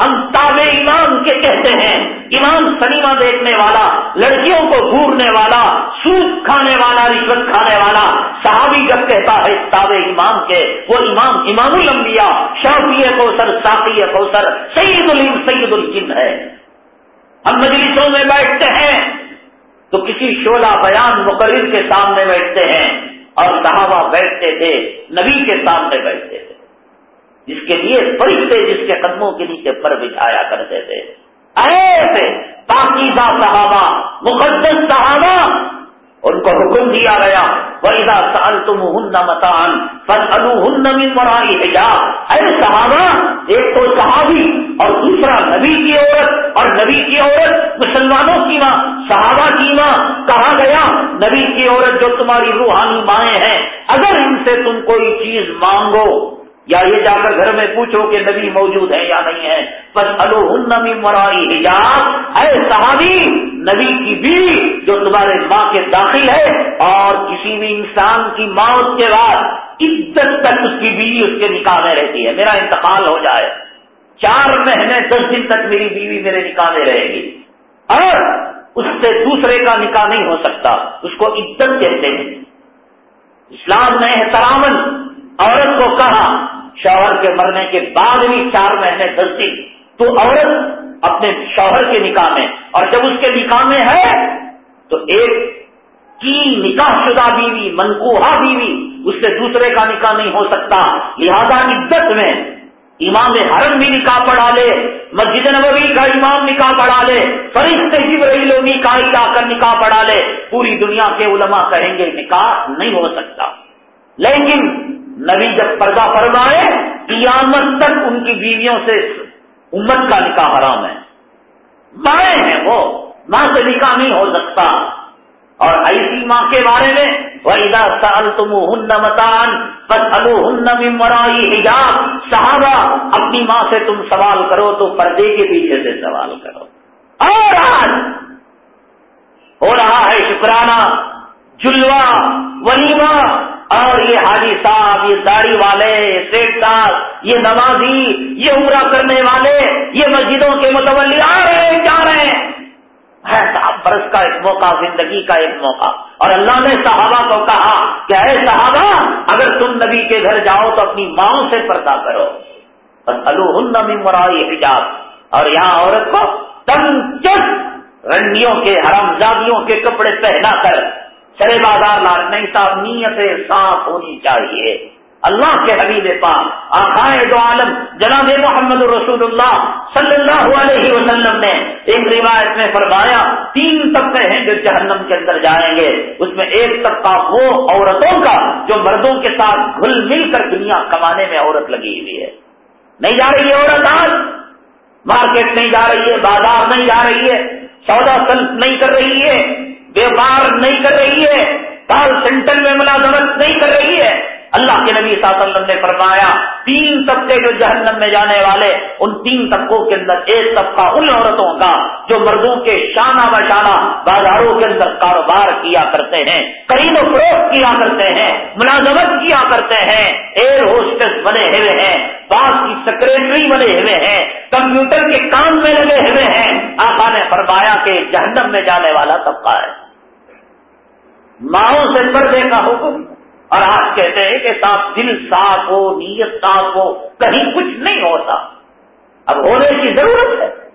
ہم تاب ایمان کے کہتے ہیں، ایمان سنیما دیکھنے والا، لڑکیوں کو گورنے والا سوپ کھانے والا، رشوت کھانے والا، صحابی جب کہتا ہے تاب ایمان کے، وہ امام امام الانبیاء شوقی کوثر، ساقی کوثر سعید الم سعید الجن ہے۔ ہم مجلسوں میں بیٹھتے ہیں، تو کسی شعلہ بیان مقرر کے سامنے بیٹھتے ہیں اور صحابہ بیٹھتے تھے، نبی کے سامنے بیٹھتے تھے۔ جس کے لیے فرشتے جس کے قدموں کے نیچے پر بچھایا کرتے تھے۔ ایسے پاکیزہ صحابہ، مقدس صحابہ، ان کو حکم دیا گیا ویدا سال تم ہن متان فصلو ہن مرائی حجاب۔ اے صحابہ، ایک تو صحابی اور دوسرا نبی کی عورت اور نبی کی عورت، مسلمانوں کی ماں، صحابہ کی ماں، کہا گیا، نبی کی عورت جو تمہاری روحانی مائیں ہیں، اگر ان سے تم کوئی چیز مانگو یا یہ جا کر گھر میں پوچھو کہ نبی موجود ہے یا نہیں ہے بس الو مرائی حجاب۔ اے صحابی، نبی کی بیوی جو تمہارے ماں کے داخل ہے اور کسی بھی انسان کی موت کے بعد عزت تک اس کی بیوی اس کے نکاح میں رہتی ہے۔ میرا انتقال ہو جائے۔ چار مہینے دس دن تک میری بیوی میرے نکاح میں رہے گی۔ اور اس سے دوسرے کا نکاح نہیں ہو سکتا۔ اس کو عزت کہتے ہیں۔ اسلام نے احترامن عورت کو کہا شوہر کے مرنے کے بعد بھی چار مہینے دس دن تو عورت اپنے شوہر کے نکاح میں، اور جب اس کے نکاح میں ہے، تو ایک کی نکاح شدہ بیوی منقوہ بیوی، اس سے دوسرے کا نکاح نہیں ہو سکتا۔ لہذا عزت میں امام حرم بھی نکاح پڑھا لے، مسجد نبوی کا امام نکاح پڑھا لے فرشتے جبرائیل و نکاح لا کر نکاح پڑھا لے۔ پوری دنیا کے علماء کہیں گے نکاح نہیں ہو سکتا۔ لیکن نبی جب پردہ فرمائے، قیامت تک ان کی بیویوں سے امت کا نکاح حرام ہے۔ مائیں ہیں وہ، ماں سے نکاح نہیں ہو سکتا۔ اور ایسی ماں کے بارے میں ویدا سال تم ہن متان بس الو ہن حجاب۔ صحابہ، اپنی ماں سے تم سوال کرو تو پردے کے پیچھے سے سوال کرو۔ اور آج ہو رہا ہے شکرانہ جلوا ولیمہ اور یہ حاجی صاحب، یہ داڑھی والے، سیٹ صاحب یہ نمازی، یہ عمرہ کرنے والے، یہ مسجدوں کے متولی آ رہے ہیں، جا رہے ہیں۔ ہے صاحب، برس کا ایک موقع، زندگی کا ایک موقع۔ اور اللہ نے صحابہ کو کہا کہ اے صحابہ، اگر تم نبی کے گھر جاؤ تو اپنی ماں سے پردہ کرو۔ بس الحمد مرائی حجاب۔ اور یہاں عورت کو تم رنڈیوں کے حرم زادیوں کے کپڑے پہنا کر چلے بازار لال نہیں صاحب نیت صاف ہونی چاہیے۔ اللہ کے حبیب پاک آخائے دو عالم، جناب محمد رسول اللہ صلی اللہ علیہ وسلم نے ایک روایت میں فرمایا، تین طبقے ہیں جو جہنم کے اندر جائیں گے۔ اس میں ایک طبقہ وہ عورتوں کا، جو مردوں کے ساتھ گھل مل کر دنیا کمانے میں عورت لگی ہوئی ہے۔ نہیں جا رہی ہے عورت آج۔ مارکیٹ نہیں جا رہی ہے، بازار نہیں جا رہی ہے۔ سودا سلف نہیں کر رہی ہے۔ ویوہار نہیں کر رہی ہے کال سینٹر میں ملازمت نہیں کر رہی ہے۔ اللہ کے نبی صلی اللہ علیہ وسلم نے فرمایا، تین طبقے جو جہنم میں جانے والے، ان تین طبقوں کے اندر ایک طبقہ ان عورتوں کا جو مردوں کے شانہ بشانہ بازاروں کے اندر کاروبار کیا کرتے ہیں خرید و فروخت کیا کرتے ہیں، ملازمت کیا کرتے ہیں۔ ایئر ہوسٹس بنے ہوئے ہیں، باس کی سیکرٹری بنے ہوئے ہیں، کمپیوٹر کے کام میں لگے ہوئے ہیں۔ آقا نے فرمایا کہ جہنم میں جانے والا طبقہ ہے۔ ماؤں سے پردے کا حکم اور آج کہتے ہیں کہ صاف دل صاف ہو، نیت صاف ہو، کہیں کچھ نہیں ہوتا۔ اب ہونے کی ضرورت ہے۔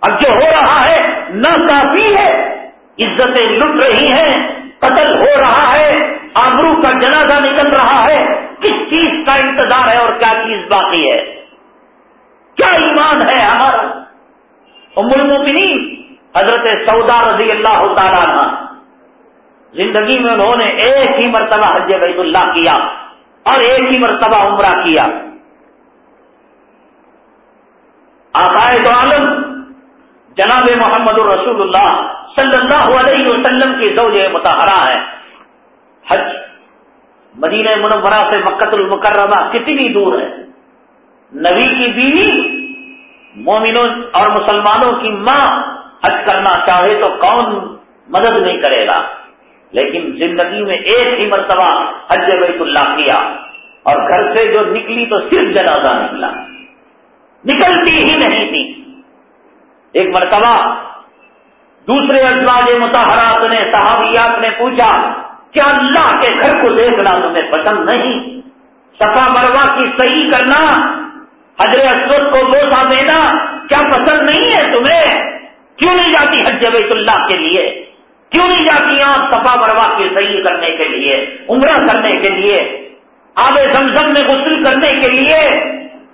اب جو ہو رہا ہے، نہ کافی ہے۔ عزتیں لٹ رہی ہیں، قتل ہو رہا ہے آبرو کا جنازہ نکل رہا ہے۔ کس چیز کا انتظار ہے اور کیا چیز باقی ہے؟ کیا ایمان ہے ہمارا؟ ام المؤمنین، حضرت سودا رضی اللہ تعالیٰ زندگی میں انہوں نے ایک ہی مرتبہ حج بیت اللہ کیا اور ایک ہی مرتبہ عمرہ کیا۔ آقائد عالم، جناب محمد الرسول اللہ صلی اللہ علیہ وسلم کی زوج متحرہ ہے۔ حج مدینہ منورہ سے مکت المکرمہ کتنی دور ہے۔ نبی کی بیوی، مومنوں اور مسلمانوں کی ماں حج کرنا چاہے تو کون مدد نہیں کرے گا۔ لیکن زندگی میں ایک ہی مرتبہ حج بیت اللہ کیا اور گھر سے جو نکلی تو صرف جنازہ نکلا۔ نکلتی ہی نہیں تھی۔ ایک مرتبہ دوسرے ازواج متحرات نے، صحابیات نے پوچھا کیا اللہ کے گھر کو دیکھنا تمہیں پسند نہیں۔ صفا مروا کی صحیح کرنا حضر اسود کو بوسا دینا کیا پسند نہیں ہے تمہیں؟ کیوں نہیں جاتی حج بیت اللہ کے لیے؟ کیوں نہیں جاتی آپ سفا بروا کی صحیح کرنے کے لیے، عمرہ کرنے کے لیے، آب زمزم میں غسل کرنے کے لیے؟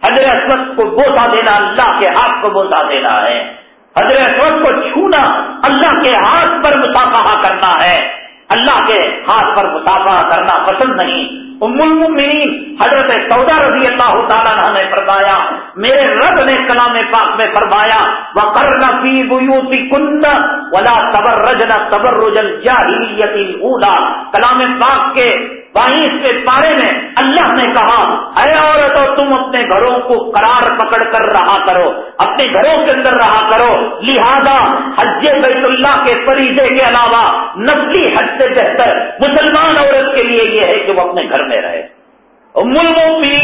حضرت اسود کو بوسا دینا، اللہ کے ہاتھ کو بوسا دینا ہے۔ حضرت اسود کو چھونا، اللہ کے ہاتھ پر مسافہ کرنا ہے۔ اللہ کے ہاتھ پر مسافہ کرنا پسند نہیں۔ ام المؤمنین، حضرت سودا رضی اللہ تعالیٰ نے فرمایا، میرے رب نے کلام پاک میں فرمایا وہ کرنا فی بوتی کن ولا تبر رجنا تبر رجن کلام پاک کے بائیس کے پارے میں اللہ نے کہا، اے عورتوں تم اپنے گھروں کو قرار پکڑ کر رہا کرو، اپنے گھروں کے اندر رہا کرو۔ لہذا حج بیت اللہ کے فریضے کے علاوہ نسلی حج سے بہتر مسلمان عورت کے لیے یہ ہے کہ وہ اپنے گھر میں رہے۔ ملموں کی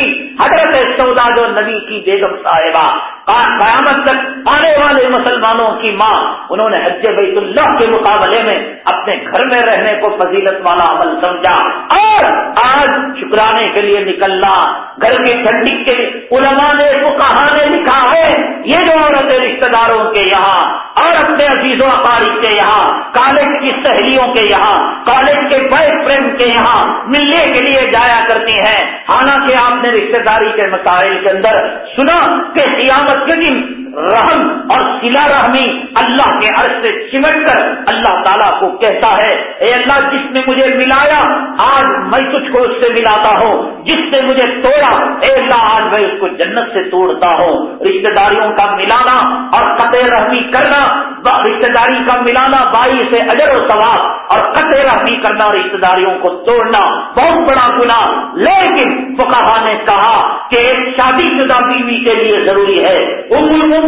حضرت سودا جو نبی کی بیگم صاحبہ قیامت تک آنے والے مسلمانوں کی ماں، انہوں نے حج بیت اللہ کے مقابلے میں اپنے گھر میں رہنے کو فضیلت والا عمل سمجھا۔ اور آج شکرانے کے لیے نکلنا، گھر کی ٹھنڈی کے علماء نے کہا نے لکھا ہے، یہ جو عورتیں رشتے داروں کے یہاں اور اپنے عزیز و اقارب کے یہاں، کالج کی سہیلیوں کے یہاں، کالج کے بوائے فرینڈ کے یہاں ملنے کے لیے جایا کرتی ہیں۔ حالانکہ آپ نے رشتے داری کے مسائل کے اندر سنا کہ قیامت کے رحم اور سلا رحمی اللہ کے عرض سے چمٹ کر اللہ تعالیٰ کو کہتا ہے، اے اللہ، جس نے مجھے ملایا، آج میں تجھ کو اس سے ملاتا ہوں۔ جس نے مجھے توڑا، اے اللہ، آج میں اس کو جنت سے توڑتا ہوں۔ رشتے داریوں کا ملانا اور قطع رحمی کرنا رشتے داری کا ملانا بائی سے اجر و ثواب اور قطع رحمی کرنا رشتے داریوں کو توڑنا بہت بڑا گنا لیکن فکا نے کہا کہ ایک شادی شدہ بیوی کے لیے ضروری ہے۔ ام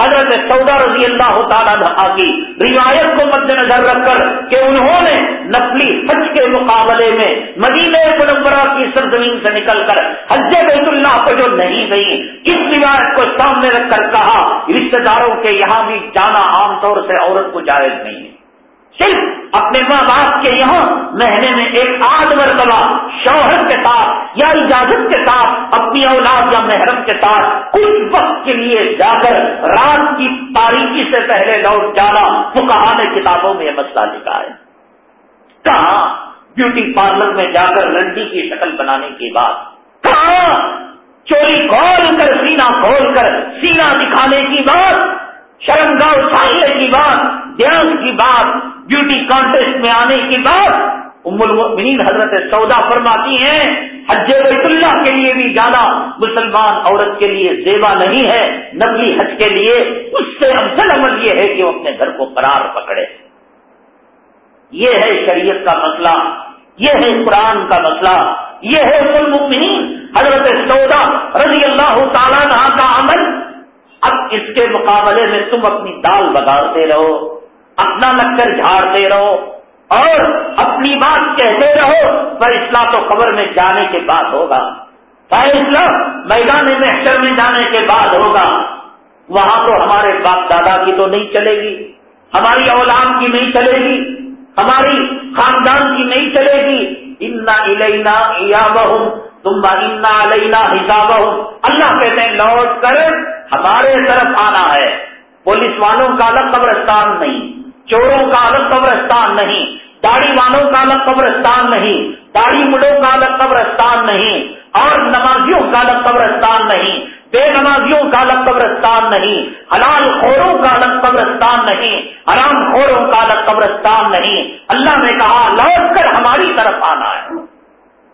حضرت سودا رضی اللہ تعالیٰ کی روایت کو مد نظر رکھ کر کہ انہوں نے نقلی حج کے مقابلے میں مدینہ منورہ کی سرزمین سے نکل کر حج بیت اللہ کو جو نہیں گئی، اس روایت کو سامنے رکھ کر کہا رشتے داروں کے یہاں بھی جانا عام طور سے عورت کو جائز نہیں ہے۔ صرف اپنے ماں باپ کے یہاں مہینے میں ایک آدھ مرتبہ شوہر کے ساتھ یا اجازت کے ساتھ اپنی اولاد یا محرم کے ساتھ کچھ وقت کے لیے جا کر رات کی تاریخی سے پہلے لوٹ جانا تو نے کتابوں میں یہ مسئلہ لکھا ہے۔ کہاں بیوٹی پارلر میں جا کر لنڈی کی شکل بنانے کے بعد کہاں چوری کھول کر سینا کھول کر سینا دکھانے کی بات؟ شرمگاہ اچھالنے کی بات ڈانس کی بات بیوٹی کانٹیسٹ میں آنے کی بات ام المؤمنین حضرت سودا فرماتی ہیں، حج بیت اللہ کے لیے بھی جانا، مسلمان عورت کے لیے زیبا نہیں ہے، نبی حج کے لیے، اس سے افضل عمل یہ ہے کہ وہ اپنے گھر کو قرار پکڑے۔ یہ ہے شریعت کا مسئلہ، یہ ہے قرآن کا مسئلہ، یہ ہے ام المؤمنین حضرت سودا رضی اللہ تعالیٰ کا عمل اب اس کے مقابلے میں تم اپنی دال بگاڑتے رہو، اپنا لکر جھاڑتے رہو اور اپنی بات کہتے رہو، فیصلہ تو قبر میں جانے کے بعد ہوگا۔ فیصلہ میدان محشر میں جانے کے بعد ہوگا۔ وہاں تو ہمارے باپ دادا کی تو نہیں چلے گی، ہماری اولاد کی نہیں چلے گی، ہماری خاندان کی نہیں چلے گی۔ انا الینا یا بہم تم انا علینا حساب اللہ کہتے ہیں، لوٹ کر ہمارے طرف آنا ہے۔ پولیس والوں کا الگ قبرستان نہیں، چوروں کا الگ قبرستان نہیں داڑھی والوں کا الگ قبرستان نہیں، داڑھی مڑوں کا الگ قبرستان نہیں، اور نمازیوں کا الگ قبرستان نہیں، بے نمازیوں کا الگ قبرستان نہیں، حلال خوروں کا الگ قبرستان نہیں، حرام خوروں کا الگ قبرستان نہیں۔ اللہ نے کہا، لوٹ کر ہماری طرف آنا ہے۔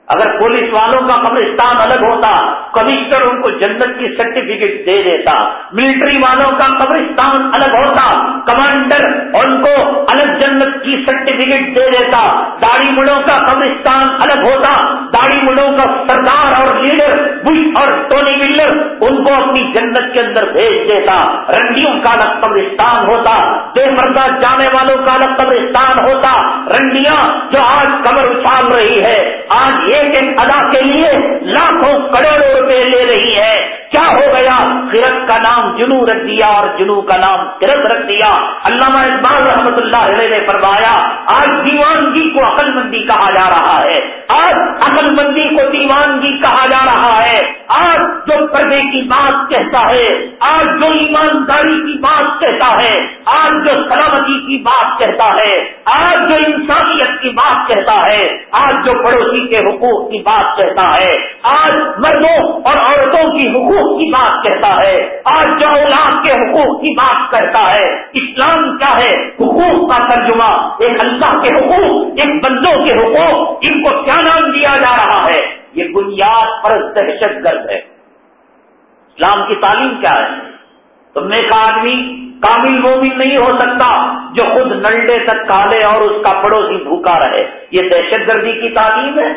اگر پولیس والوں کا قبرستان الگ ہوتا، کمشنر ان کو جنت کی سرٹیفکیٹ دے دیتا ملٹری والوں کا قبرستان الگ ہوتا کمانڈر ان کو الگ جنت کی سرٹیفکیٹ دے دیتا، داڑھی مڑوں کا قبرستان الگ ہوتا، داڑھی مڑوں کا سردار اور لیڈر بش اور ٹونی ملر ان کو اپنی جنت کے اندر بھیج دیتا رنڈیوں کا الگ قبرستان ہوتا، بے مردہ جانے والوں کا الگ قبرستان ہوتا رنڈیاں جو آج قبر اچھال رہی ہے، آج ایک ایک ادا کے لیے لاکھوں کروڑوں روپے لے رہی ہے۔ کیا ہو گیا؟ فرق کا نام جنو رکھ دیا اور جنو کا نام فرق رکھ دیا۔ علامہ اقبال رحمت اللہ علیہ نے فرمایا، آج دیوانگی کو عقل مندی کہا جا رہا ہے۔ آج عقل مندی کو دیوانگی کہا جا رہا ہے۔ آج جو پردے کی بات کہتا ہے، آج جو ایمانداری کی بات کہتا ہے، آج جو سلامتی کی بات کہتا ہے، آج جو انسانیت کی بات کہتا ہے، آج جو پڑوسی کے حقوق کی بات کہتا ہے، آج مردوں اور عورتوں کی حقوق حقوق کی بات کہتا ہے، آج جو اولاد کے حقوق کی بات کرتا ہے، اسلام کیا ہے؟ حقوق کا ترجمہ، ایک اللہ کے حقوق، ایک بندوں کے حقوق، ان کو کیا نام دیا جا رہا ہے؟ یہ بنیاد پر دہشت گرد ہے۔ اسلام کی تعلیم کیا ہے؟ تم نے ایک آدمی کامل مومن نہیں ہو سکتا جو خود نلڈے تک کالے اور اس کا پڑوسی بھوکا رہے۔ یہ دہشت گردی کی تعلیم ہے۔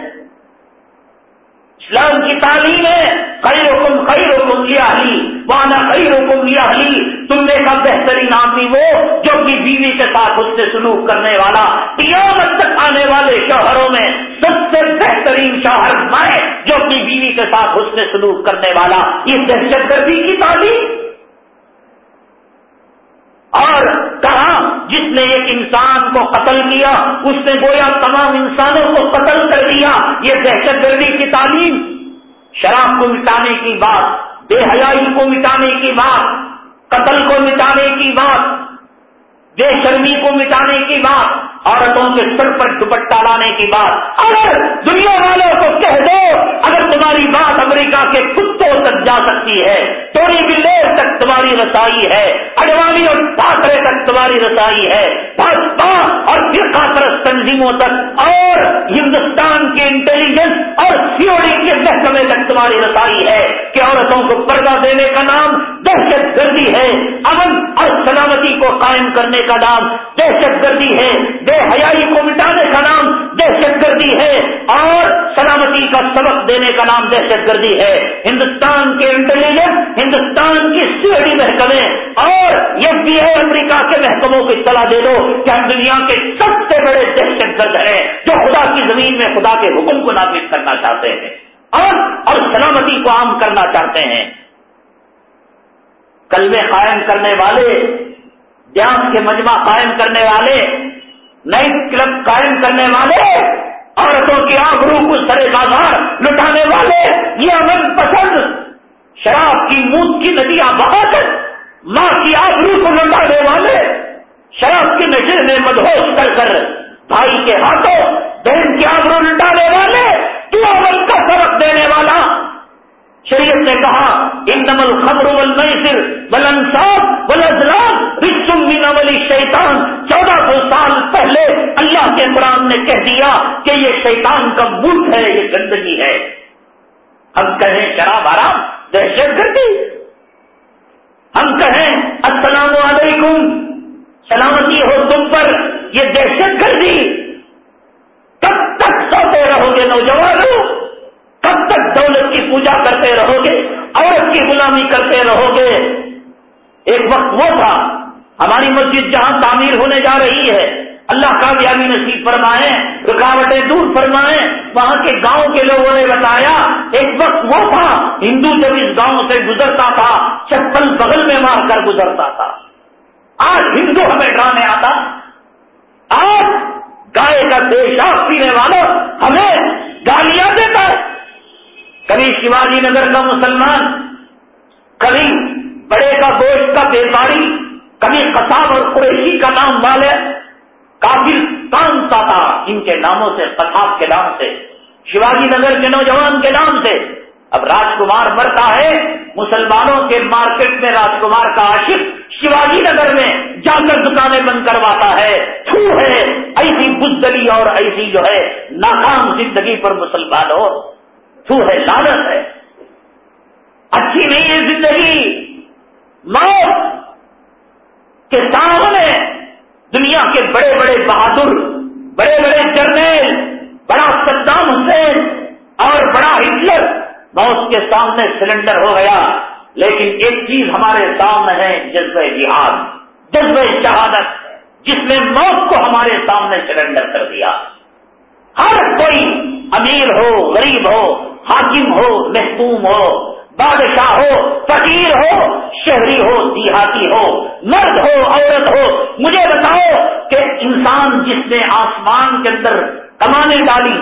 اسلام کی تعلیم ہے۔ خیر حکم خیر حکم لیا وانا خیر حکم لیا تم نے کا بہترین آدمی وہ جو کہ بیوی کے ساتھ اس سے سلوک کرنے والا، قیامت تک آنے والے شوہروں میں سب سے بہترین شوہر میں جو کہ بیوی کے ساتھ اس سے سلوک کرنے والا۔ یہ دہشت گردی کی تعلیم۔ اور کہا جس نے ایک انسان کو قتل کیا، اس نے گویا تمام انسانوں کو قتل کر دیا۔ یہ دہشت گردی کی تعلیم۔ شراب کو مٹانے کی بات، بے حیائی کو مٹانے کی بات، قتل کو مٹانے کی بات، بے شرمی کو مٹانے کی بات، عورتوں کے سر پر دوپٹہ لانے کی بات۔ اگر دنیا والوں کو کہہ دو، اگر تمہاری بات امریکہ کے خود تک جا سکتی ہے ٹوری بلیر تک تمہاری رسائی ہے اڈوانی اور ٹھاکرے تک تمہاری رسائی ہے۔ بھاجپا اور فرقہ پرست تنظیموں تک، اور ہندوستان کے انٹیلیجنس اور سیوڑی کے محکمے تک تمہاری رسائی ہے کہ عورتوں کو پردہ دینے کا نام دہشت گردی ہے۔ امن اور سلامتی کو قائم کرنے کا نام دہشت گردی ہے۔ بے حیائی کو مٹانے کا نام دہشت گردی ہے۔ اور سلامتی کا سبق دینے کا نام دہشت گردی ہے۔ ہندوستان کے انٹیلیجنس ہندوستان کی سیڑھی محکمے اور یہ بھی ہے امریکہ کے محکموں کو اطلاع دے دو کہ ہم دنیا کے سب سے بڑے دہشت گرد ہیں جو خدا کی زمین میں خدا کے حکم کو نافذ کرنا چاہتے ہیں، اور اور سلامتی کو عام کرنا چاہتے ہیں۔ کلمے قائم کرنے والے دیانت کے مجمع قائم کرنے والے نئی کلب قائم کرنے والے، عورتوں کی آبرو کو سرے بازار لٹانے والے، یہ امن پسند شراب کی موت کی ندیاں بہا کر ماں کی آبرو کو لمبانے والے شراب کے نشے میں مدہوش کر کر بھائی کے ہاتھوں بہن کی آبرو لٹانے والے تو عمل کا سبق دینے والا۔ شریعت نے کہا ان نمل خبر والمیسر والانصاب والازلام بسم من عمل شیطان چودہ سو سال پہلے اللہ کے قرآن نے کہہ دیا کہ یہ شیطان کا ملک ہے، یہ گندگی ہے۔ دہشت گردی۔ ہم کہیں، السلام علیکم، سلامتی ہو تم پر، یہ دہشت گردی۔ کب تک سوتے رہو گے نوجوانوں کب تک دولت کی پوجا کرتے رہو گے؟ عورت کی غلامی کرتے رہو گے؟ ایک وقت وہ تھا، ہماری مسجد جہاں تعمیر ہونے جا رہی ہے اللہ کامیابی نصیب فرمائے، رکاوٹیں دور فرمائے۔ وہاں کے گاؤں کے لوگوں نے بتایا، ایک وقت وہ تھا، ہندو جب اس گاؤں سے گزرتا تھا چپل بغل میں مار کر گزرتا تھا۔ آج ہندو ہمیں ڈرانے آتا۔ آج گائے کا پیشاب پینے والا ہمیں گالیاں دیتا ہے۔ کبھی شیواجی نگر کا مسلمان، کبھی بڑے کا گوشت کا بیپاری، کبھی قصاب اور قریشی کا نام والے کافی کانتا تھا ان کے ناموں سے قصاب کے نام سے، شیواجی نگر کے نوجوان کے نام سے۔ اب راجکمار مرتا ہے، مسلمانوں کے مارکیٹ میں راجکمار کا عاشق شیواجی نگر میں جا کر دکانیں بند کرواتا ہے۔ چھو ہے، ایسی بزدلی اور ایسی جو ہے، ناکام زندگی پر مسلمانوں چھو ہے لالت ہے۔ اچھی نہیں ہے زندگی۔ موت کے سامنے دنیا کے بڑے بڑے بہادر، بڑے بڑے جرنیل، بڑا صدام حسین اور بڑا ہٹلر موت کے سامنے سلنڈر ہو گیا۔ لیکن ایک چیز ہمارے سامنے ہے، جذبہ جہاد۔ جذبہ شہادت، جس نے موت کو ہمارے سامنے سلنڈر کر دیا۔ ہر کوئی امیر ہو، غریب ہو، حاکم ہو، محکوم ہو بادشاہ ہو، فقیر ہو، شہری ہو، دیہاتی ہو، مرد ہو، عورت ہو، مجھے بتاؤ کہ انسان جس نے آسمان کے اندر کمانے ڈالی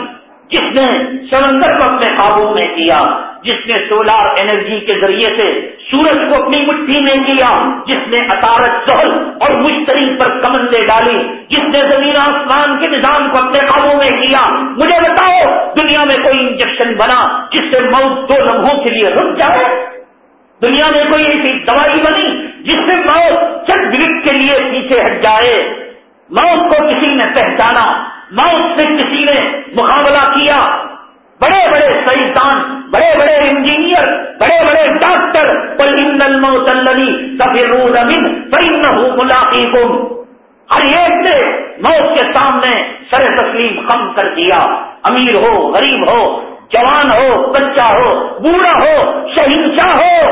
جس نے سمندر کو اپنے قابو میں کیا، جس نے سولار انرجی کے ذریعے سے سورج کو اپنی مٹھی میں کیا، جس نے اطارت چہل اور مشتری پر کمندے ڈالی، جس نے زمین آسمان کے نظام کو اپنے قابو میں کیا۔ مجھے بتاؤ، دنیا میں کوئی انجیکشن بنا جس سے موت دو لمحوں کے لیے رک جائے؟ دنیا میں کوئی ایسی دوائی بنی جس سے موت چند منٹ کے لیے پیچھے ہٹ جائے؟ موت کو کسی نے پہچانا۔ موت سے کسی نے مقابلہ کیا۔ بڑے بڑے سائنسدان بڑے بڑے انجینئر، بڑے بڑے ڈاکٹر ملاقی ہر ایک نے موت کے سامنے سر تسلیم کم کر دیا۔ امیر ہو، غریب ہو، جوان ہو، بچہ ہو، بوڑھا ہو، شہنشاہ ہو۔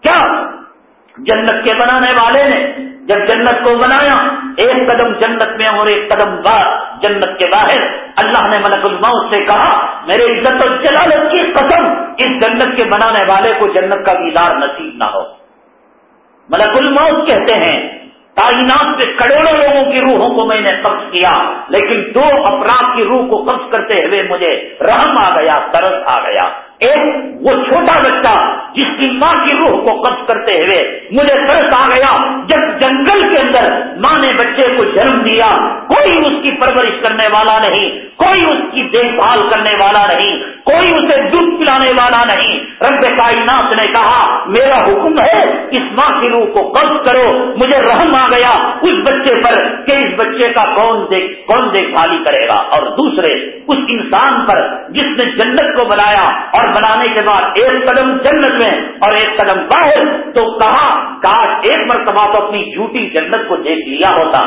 کیا؟ جنت کے بنانے والے نے جب جنت کو بنایا، ایک قدم جنت میں اور ایک قدم بار جنت کے باہر اللہ نے ملک الموت سے کہا، میرے عزت و جلالت کی قسم، اس جنت کے بنانے والے کو جنت کا دیدار نصیب نہ ہو۔ ملک الموت کہتے ہیں، کائنات سے کروڑوں لوگوں کی روحوں کو میں نے قبض کیا، لیکن دو افراد کی روح کو قبض کرتے ہوئے مجھے رحم آ گیا، ترس آ گیا۔ ایک وہ چھوٹا بچہ جس کی ماں کی روح کو قبض کرتے ہوئے مجھے ترس آ گیا جب جنگل کے اندر ماں نے بچے کو جنم دیا، کوئی اس کی پرورش کرنے والا نہیں، کوئی اس کی دیکھ بھال کرنے والا نہیں، کوئی اسے دودھ پلانے والا نہیں۔ رب کائنات نے کہا، میرا حکم ہے اس ماں کی روح کو قبض کرو۔ مجھے رحم آ گیا اس بچے پر کہ اس بچے کا کون دیکھ کون دیکھ بھالی کرے گا۔ اور دوسرے، اس انسان پر جس نے جنت کو بنایا اور بنانے کے بعد ایک قدم جنت میں اور ایک قدم باہر، تو کہا کاش ایک مرتبہ تو اپنی جھوٹی جنت کو دیکھ لیا ہوتا۔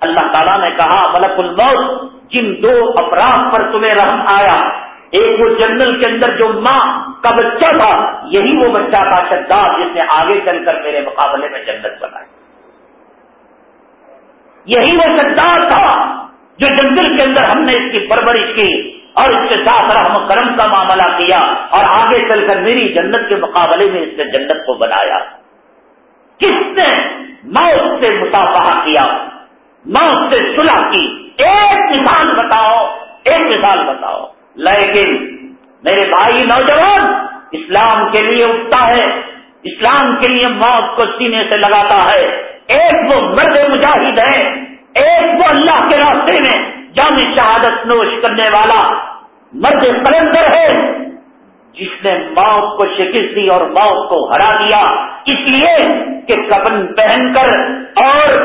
اللہ تعالیٰ نے کہا، ملک الموت، جن دو افراد پر تمہیں رحم آیا، ایک وہ جنگل کے اندر جو ماں کا بچہ تھا، یہی وہ بچہ تھا شداد، جس نے آگے چل کر میرے مقابلے میں جنت بنائی۔ یہی وہ شداد تھا جو جنگل کے اندر ہم نے اس کی پرورش کی۔ اور اس کے ساتھ رحم کرم کا معاملہ کیا اور آگے چل کر میری جنت کے مقابلے میں اس نے جنت کو بنایا۔ کس نے موت سے مسافہ کیا؟ موت سے صلح کی۔ ایک مثال بتاؤ، ایک مثال بتاؤ۔ لیکن میرے بھائی نوجوان، اسلام کے لیے اٹھتا ہے، اسلام کے لیے موت کو سینے سے لگاتا ہے۔ ایک وہ مرد مجاہد ہے، ایک وہ اللہ کے راستے میں۔ جان شہادت نوش کرنے والا مرد قلندر ہے، جس نے موت کو شکست دی اور موت کو ہرا دیا۔ اس لیے کہ پہن کر اور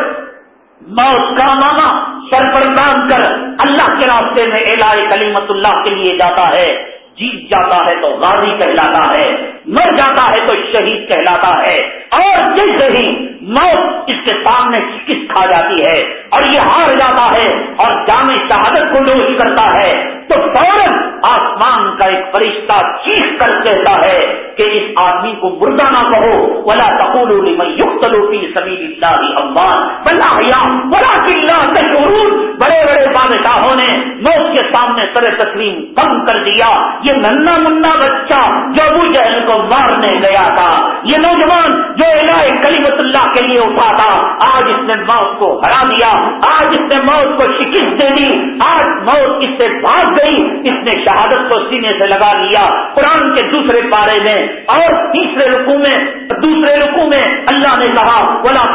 موت کا ماما سر پر کام کر اللہ کے راستے میں الا کلیمت اللہ کے لیے جاتا ہے۔ جیت جاتا ہے تو غازی کہلاتا ہے، مر جاتا ہے تو شہید کہلاتا ہے۔ اور جیسے ہی موت اس کے سامنے کس کھا جاتی ہے اور یہ ہار جاتا ہے اور جامع شہادت کو نوش کرتا ہے، تو فوراً آسمان کا ایک فرشتہ چیخ کر کہتا ہے کہ اس آدمی کو مردہ نہ کہو، ولا تقول لمن يقتل في سبيل الله اموات بل احياء ولكن لا تشعرون۔ بڑے بڑے بادشاہوں نے موت کے سامنے سر تسلیم کم کر دیا۔ یہ ننا منا بچہ جو ابو جہل کو مارنے گیا تھا۔ یہ نوجوان جو الہ کلیمت اللہ کے لیے اٹھا تھا، آج اس نے موت کو ہرا دیا، آج اس نے موت کو شکست دے دی، آج موت اس سے بھاگ گئی، اس نے شہادت کو سینے سے لگا لیا۔ قرآن کے دوسرے پارے میں اور تیسرے رقو میں، دوسرے رقو میں اللہ نے کہا بلا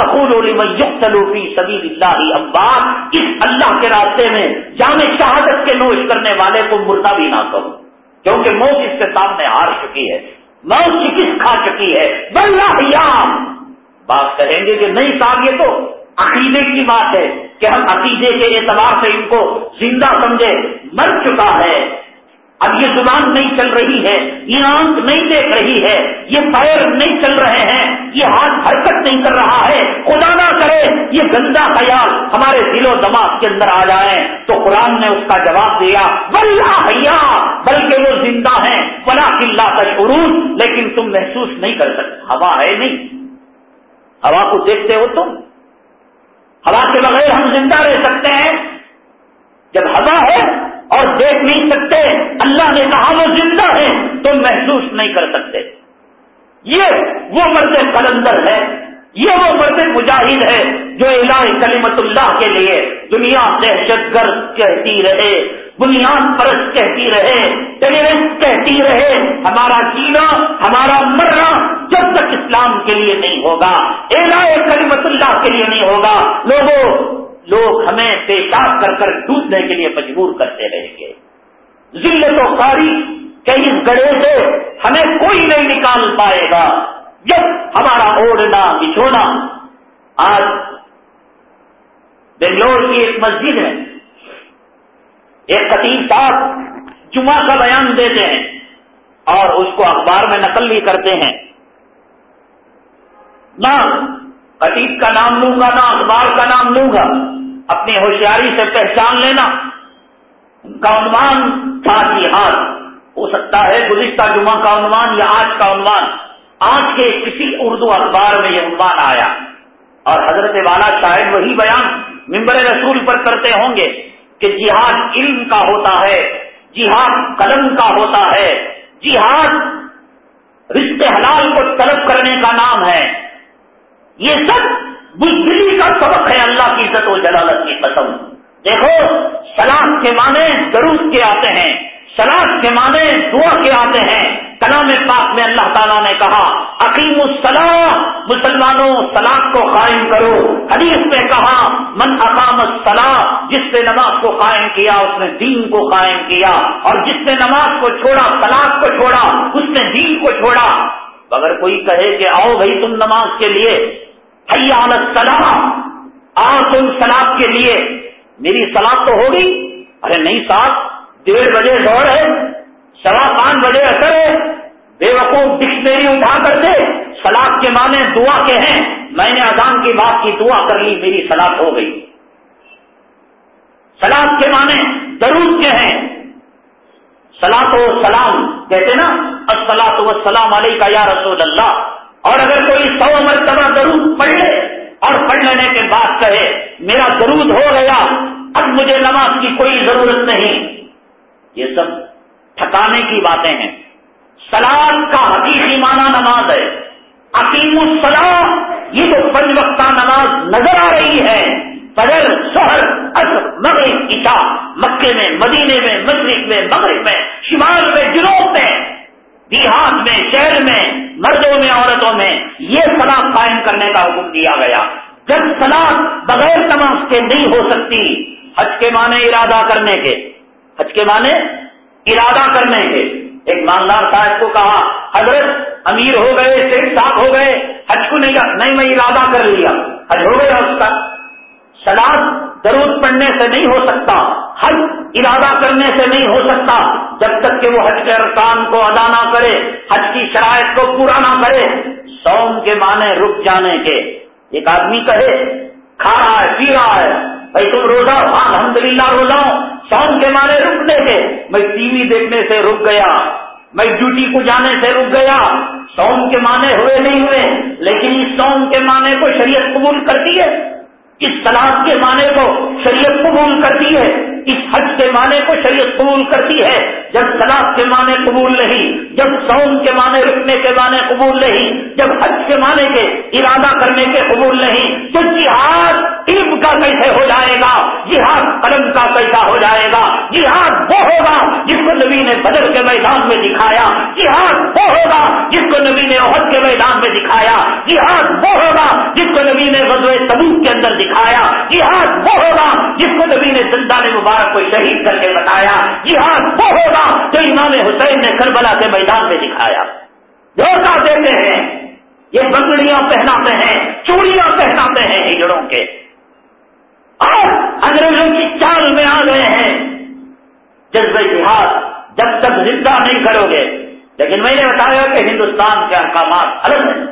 سبھی اللہ اباس اس اللہ کے راستے میں جامع شہادت کے نوش کرنے والے کو مردہ بھی نہ کرو کیونکہ موت اس کے سامنے ہار چکی ہے۔ موت شکست کھا چکی ہے۔ بلّہ بات کہیں گے کہ نہیں صاحب، یہ تو عقیدے کی بات ہے کہ ہم عقیدے کے اعتبار سے ان کو زندہ سمجھے۔ مر چکا ہے۔ اب یہ زبان نہیں چل رہی ہے، یہ آنکھ نہیں دیکھ رہی ہے، یہ پیر نہیں چل رہے ہیں، یہ ہاتھ حرکت نہیں کر رہا ہے۔ خدا نہ کرے، یہ گندا خیال ہمارے دل و دماغ کے اندر آ جائے۔ تو قرآن نے اس کا جواب دیا بلّہ حیا، بلکہ وہ زندہ ہیں۔ بلا قلعہ کا شرون لیکن تم محسوس نہیں کر سکتے۔ ہوا ہے نہیں۔ ہوا کو دیکھتے ہو تم۔ ہوا کے بغیر ہم زندہ رہ سکتے ہیں۔ جب ہوا ہے اور دیکھ نہیں سکتے اللہ نے کہا وہ زندہ ہے تو محسوس نہیں کر سکتے۔ یہ وہ مرد قلندر ہے، یہ وہ مرد مجاہد ہے جو الہ کلیمت اللہ کے لیے دنیا دہشت گرد کہتی رہے، بنیاد پرست کہتی رہے ٹیررسٹ کہتی رہے۔ ہمارا جینا، ہمارا مرنا جب تک اسلام کے لیے نہیں ہوگا الہ کلیمت اللہ کے لیے نہیں ہوگا۔ لوگوں لوگ ہمیں پیشاب کر کر ڈوبنے کے لیے مجبور کرتے رہیں گے۔ ذلت و قاری کہ اس گڑھے سے ہمیں کوئی نہیں نکال پائے گا۔ جب ہمارا اوڑھنا، بچھونا۔ آج بنگلور کی ایک مسجد ہے۔ ایک خطیب صاحب جمعہ کا بیان دیتے ہیں اور اس کو اخبار میں نقل بھی کرتے ہیں۔ نہ خطیب کا نام لوں گا نہ اخبار کا نام لوں گا۔ اپنی ہوشیاری سے پہچان لینا ان کا عنوان تھا جہاد ہو سکتا ہے گزشتہ جمعہ کا عنوان یا آج کا عنوان۔ آج کے کسی اردو اخبار میں یہ عنوان آیا۔ اور حضرت والا شاید وہی بیان ممبر رسول پر کرتے ہوں گے کہ جہاد علم کا ہوتا ہے، جہاد قلم کا ہوتا ہے۔ جہاد رشتے حلال کو طلب کرنے کا نام ہے۔ یہ سب بزدلی کا سبق ہے اللہ کی عزت و جلالت کی قسم۔ دیکھو سلاد کے معنی درود کے آتے ہیں سلاد کے معنی دعا کے آتے ہیں۔ کلام پاک میں اللہ تعالیٰ نے کہا عقیم السلام مسلمانوں سلاد کو قائم کرو۔ حدیث میں کہا، من اقام السلام جس نے نماز کو قائم کیا، اس نے دین کو قائم کیا۔ اور جس نے نماز کو چھوڑا سلاد کو چھوڑا، اس نے دین کو چھوڑا۔ اگر کوئی کہے کہ آؤ بھائی تم نماز کے لیے۔ حیال السلام آؤ تم سلاد کے لیے، میری سلاد تو ہوگی؟ ارے نہیں صاحب، ڈیڑھ بجے دوڑ ہے، سوا پانچ بجے اثر ہے بے وقوف ڈکشنری اٹھا کر دے، سلاد کے معنی دعا کے ہیں، میں نے اذان کی بات کی، دعا کر لی، میری سلاد ہو گئی۔ سلاد کے معنی درود کے ہیں۔ سلاط و سلام، کہتے نا السلاط و سلام علیہ کا یا رسول اللہ۔ اور اگر کوئی سو مرتبہ درود پڑھ لے اور پڑھ لینے کے بعد کہے، میرا درود ہو گیا، اب مجھے نماز کی کوئی ضرورت نہیں. یہ سب تھکانے کی باتیں ہیں. سلاد کا حقیقی معنی نماز ہے. عقیم السلام یہ تو پنج وقتہ نماز نظر آ رہی ہے، فجر شہر اصر مغرب، عشاء، مکے میں، مدینے میں، مشرق میں، مغرب میں، شمال میں، جنوب میں دیہات میں، شہر میں، مردوں میں، عورتوں میں یہ سلاد قائم کرنے کا حکم دیا گیا۔ جب سلاد بغیر نماز کے نہیں ہو سکتی، حج کے معنی ارادہ کرنے کے۔ حج کے معنی ارادہ کرنے کے۔ ایک ماندار صاحب کو کہا، حضرت امیر ہو گئے شیخ صاحب ہو گئے، حج کو نہیں نہیں، میں ارادہ کر لیا۔ حج ہو گیا اس کا۔ سلاد درود پڑھنے سے نہیں ہو سکتا، حج ارادہ کرنے سے نہیں ہو سکتا، جب تک کہ وہ حج کے ارکان کو ادا نہ کرے، حج کی شرائط کو پورا نہ کرے سوم کے معنی رک جانے کے۔ ایک آدمی کہے، کھا رہا ہے، پی رہا ہے، بھائی تم روزہ ہاں، الحمد للہ روزہ سوم کے معنی رکنے کے۔ میں ٹی وی دیکھنے سے رک گیا، میں ڈیوٹی کو جانے سے رک گیا سوم کے معنی ہوئے نہیں ہوئے، لیکن اس سوم کے معنی کو شریعت قبول کرتی ہے۔ اس طلاق کے معنی کو شریعت قبول کرتی ہے۔ اس حج کے معنی کو شریعت قبول کرتی ہے، جب سلاد کے معنی قبول نہیں، جب سون کے معنی رکنے کے معنی قبول نہیں، جب حج کے معنی کے ارادہ کرنے کے قبول نہیں، تو جہاد علم کا کیسے ہو جائے گا؟ جہاد قلم کا کیسا ہو جائے گا؟ جہاد وہ ہوگا جس کو نبی نے بدر کے میدان میں دکھایا۔ جہاد وہ ہوگا جس کو نبی نے عہد کے میدان میں دکھایا۔ جہاد وہ ہوگا جس کو نبی نے غزوہ تبوک کے اندر دکھایا۔ دکھایا جہاد وہ ہوگا جس کو نبی نے زندہ نے مبارک کو شہید کر کے بتایا، جہاد وہ ہوگا جو امام حسین نے کربلا کے میدان میں دکھایا۔ دھوکہ دیتے ہیں۔ یہ بنگڑیاں پہناتے ہیں، چوڑیاں پہناتے ہیں ہجڑوں کے۔ اور انگریزوں کی چال میں آ گئے ہیں۔ جذبہ جہاد جب تک زندہ نہیں کرو گے۔ لیکن میں نے بتایا کہ ہندوستان کے احکامات الگ ہیں۔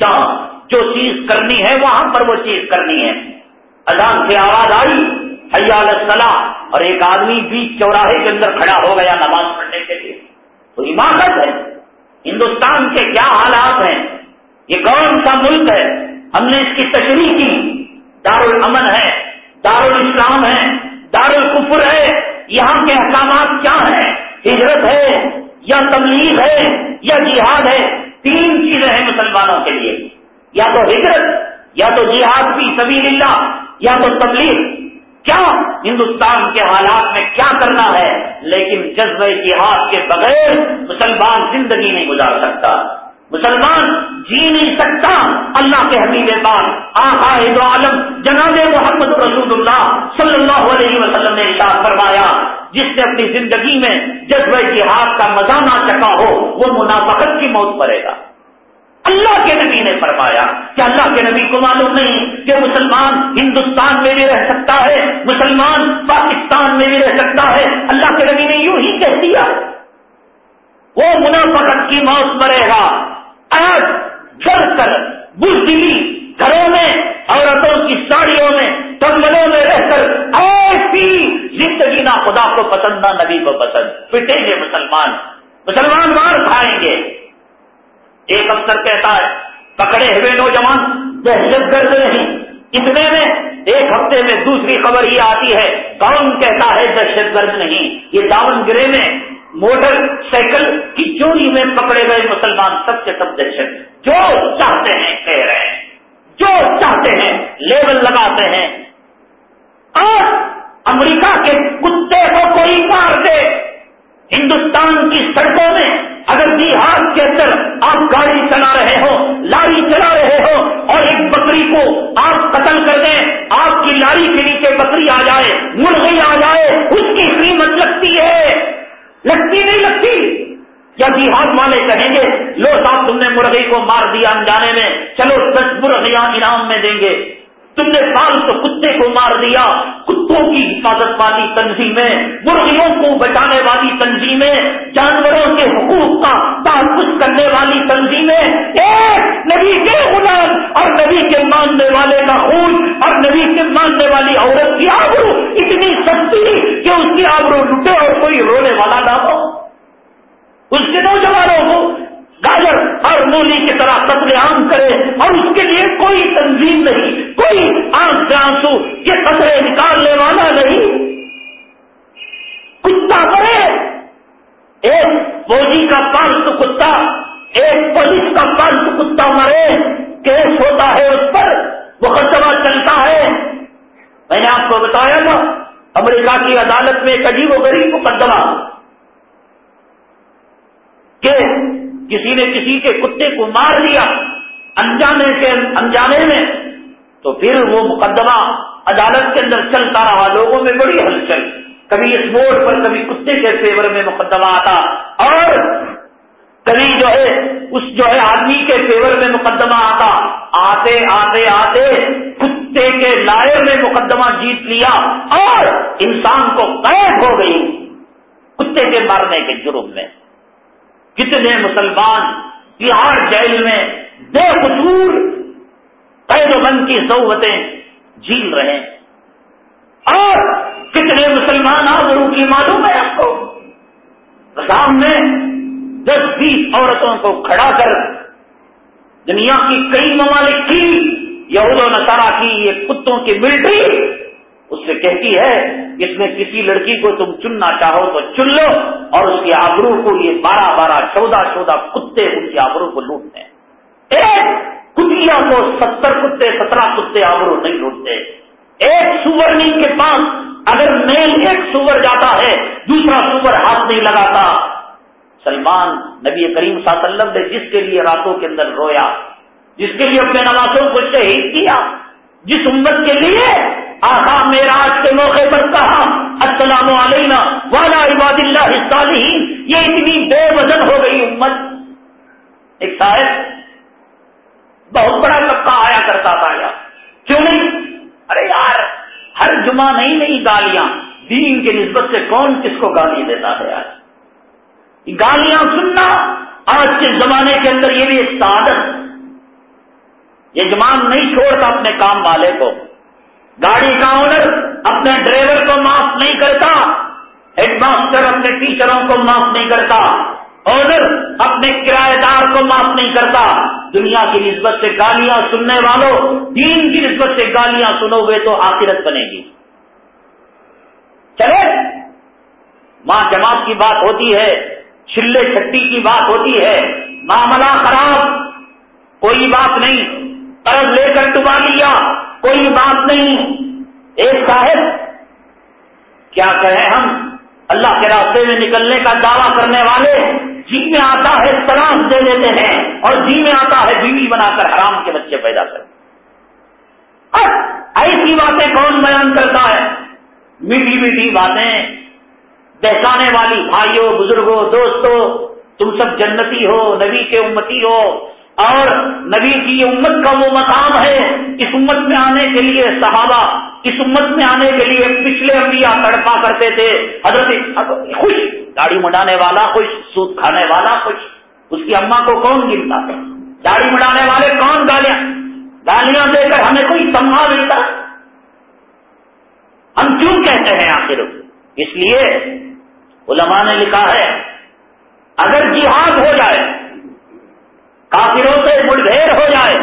جہاں جو چیز کرنی ہے، وہاں پر وہ چیز کرنی ہے۔ اذان سے آواز آئی۔ حیال صلاح اور ایک آدمی بیچ چوراہے کے اندر کھڑا ہو گیا نماز پڑھنے کے لیے۔ تو عمارت ہے۔ ہندوستان کے کیا حالات ہیں؟ یہ کون سا ملک ہے؟ ہم نے اس کی تشریح کی۔ دارالامن ہے دار الاسلام ہے دار القفر ہے۔ یہاں کے احکامات کیا ہیں؟ ہجرت ہے، یا تبلیغ ہے، یا جہاد ہے؟ تین چیزیں ہیں مسلمانوں کے لیے۔ یا تو ہجرت، یا تو جہاد بھی سبیل اللہ، یا تو تبلیغ۔ کیا ہندوستان کے حالات میں کیا کرنا ہے؟ لیکن جذبہ جہاد کے بغیر مسلمان زندگی نہیں گزار سکتا۔ مسلمان جی نہیں سکتا۔ اللہ کے حبیب پاک، آقا دو عالم، جناب محمد رسول اللہ صلی اللہ علیہ وسلم نے اشار فرمایا، جس نے اپنی زندگی میں جذبہ جہاد کا مزہ نہ چکا ہو، وہ منافقت کی موت پڑے گا۔ اللہ کے نبی نے فرمایا کہ اللہ کے نبی کو معلوم نہیں کہ مسلمان ہندوستان میں بھی رہ سکتا ہے، مسلمان پاکستان میں بھی رہ سکتا ہے۔ اللہ کے نبی نے یوں ہی کہہ دیا۔ وہ منافقت کی موت مرے گا۔ آج جڑ کر بزدلی گھروں میں، عورتوں کی ساڑیوں میں کمبلوں میں رہ کر ایسی زندگی نہ خدا کو پسند نہ نبی کو پسند۔ پٹیں گے مسلمان مسلمان مار کھائیں گے۔ ایک افسر کہتا ہے، پکڑے ہوئے نوجوان دہشت گرد نہیں اتنے میں ایک ہفتے میں دوسری خبر یہ آتی ہے، کون کہتا ہے دہشت گرد نہیں؟ یہ داون گرے میں موٹر سائیکل کی چوری میں پکڑے گئے مسلمان سب سے سب دہشت۔ جو چاہتے ہیں کہہ رہے ہیں۔ جو چاہتے ہیں لیبل لگاتے ہیں۔ اور امریکہ کے کتے کو کوئی مار دے۔ ہندوستان کی سڑکوں میں اگر دیہات کے اندر آپ گاڑی چلا رہے ہو، لاری چلا رہے ہو اور ایک بکری کو آپ قتل کر دیں، آپ کی لاری کے نیچے بکری آ جائے مرغی آ جائے، اس کی قیمت لگتی ہے۔ لگتی نہیں لگتی۔ یا دیہات والے کہیں گے، لو صاحب تم نے مرغی کو مار دیا انجانے میں، چلو دس مرغیاں انعام میں دیں گے۔ تم نے سال تو کتے کو مار دیا، کتوں کی حفاظت والی تنظیمیں، مرغیوں کو بچانے والی تنظیمیں، جانوروں کے حقوق کا تحفظ کرنے والی تنظیمیں۔ ایک نبی کے غلام اور نبی کے ماننے والے کا خون اور نبی کے ماننے والی عورت کی آبرو اتنی سستی کہ اس کی آبرو لٹے اور کوئی رونے والا نہ ہو۔ اس کے نوجوانوں کو گاجر اور مولی کی طرح قتل عام کرے اور اس کے لیے کوئی تنظیم نہیں، کوئی آنکھ سے آنسو یہ قطرے نکالنے والا نہیں۔ کتا پڑے ایک فوجی کا پانچ کتا، ایک پولیس کا پانچ کتا مرے۔ کیس ہوتا ہے اس پر، مقدمہ چلتا ہے۔ میں نے آپ کو بتایا نا امریکہ کی عدالت میں ایک عجیب و غریب مقدمہ۔ کہ کسی نے کسی کے کتے کو مار لیا انجانے کے انجانے میں، تو پھر وہ مقدمہ عدالت کے اندر چلتا رہا، لوگوں میں بڑی ہلچل۔ کبھی اس موڑ پر، کبھی کتے کے فیور میں مقدمہ آتا۔ اور کبھی جو ہے، اس جو ہے آدمی کے فیور میں مقدمہ آتا۔ آتے آتے آتے کتے کے لائر میں مقدمہ جیت لیا اور انسان کو قید ہو گئی کتے کے مارنے کے جرم میں۔ کتنے مسلمان بہار جیل میں بے قصور قید و بند کی سہولتیں جھیل رہے ہیں۔ اور کتنے مسلمان آبرو کی معلوم ہے آپ کو سامنے دس بیس عورتوں کو کھڑا کر دنیا کی کئی ممالک کی، یہود و نصارہ کی، یہ کتوں کی ملٹری اس سے کہتی ہے، اس میں کسی لڑکی کو تم چننا چاہو تو چن لو اور اس کی آبرو کو یہ بارہ بارہ چودہ چودہ کتے ان کی آبرو کو لوٹتے ہیں. ایک کتیا کو ستر کتے، سترہ کتے آبرو نہیں لوٹتے۔ ایک سورنی کے پاس اگر میل ایک سور جاتا ہے، دوسرا سور ہاتھ نہیں لگاتا۔ سلمان نبی کریم صلی اللہ علیہ وسلم نے جس کے لیے راتوں کے اندر رویا، جس کے لیے اپنے نوازوں کو شہید کیا، جس امت کے لیے آقا میراج کے موقع پر کہا السلام علیکم والا عباد اللہ الصالحین۔ یہ اتنی بے وزن ہو گئی امت۔ ایک صاحب بہت بڑا طبقہ آیا کرتا تھا یار کیوں نہیں؟ ارے یار، ہر جمعہ نہیں نہیں گالیاں۔ دین کے نسبت سے کون کس کو گالی دیتا ہے یار؟ گالیاں سننا آج کے زمانے کے اندر یہ بھی ایک سعادت۔ یجمان نہیں چھوڑتا اپنے کام والے کو۔ گاڑی کا آنر اپنے ڈرائیور کو معاف نہیں کرتا ہیڈ ماسٹر اپنے ٹیچروں کو معاف نہیں کرتا آنر اپنے کرایہ دار کو معاف نہیں کرتا۔ دنیا کی نسبت سے گالیاں سننے والوں، دین کی نسبت سے گالیاں سنو گے تو آخرت بنے گی۔ چلے، ماں جماعت کی بات ہوتی ہے چلے چھٹی کی بات ہوتی ہے، معاملہ خراب، کوئی بات نہیں، قرض لے کر ڈبا بات نہیں ایک صاحب، کیا کہیں ہم اللہ کے راستے میں نکلنے کا دعویٰ کرنے والے جی میں آتا ہے تلاش دے دیتے ہیں اور جی میں آتا ہے بیوی بنا کر حرام کے بچے پیدا کر ایسی باتیں کون بیان کرتا ہے؟ میٹھی میٹھی باتیں بہتانے والی بھائیوں، بزرگوں، دوستوں، تم سب جنتی ہو، نبی کے امتی ہو اور نبی کی امت کا وہ مقام ہے اس امت میں آنے کے لیے صحابہ، اس امت میں آنے کے لیے پچھلے انبیاء تڑپا کرتے تھے۔ حضرت خوش، داڑھی مڈانے والا خوش سود کھانے والا خوش۔ اس کی اما کو کون گنتا ہے؟ داڑھی مڈانے والے کون گالیاں؟ گالیاں دے کر ہمیں کوئی سمجھا ملتا؟ ہم کیوں کہتے ہیں آخر؟ اس لیے علماء نے لکھا ہے، اگر جہاد ہو جائے کافروں سے مڑھیر ہو جائے،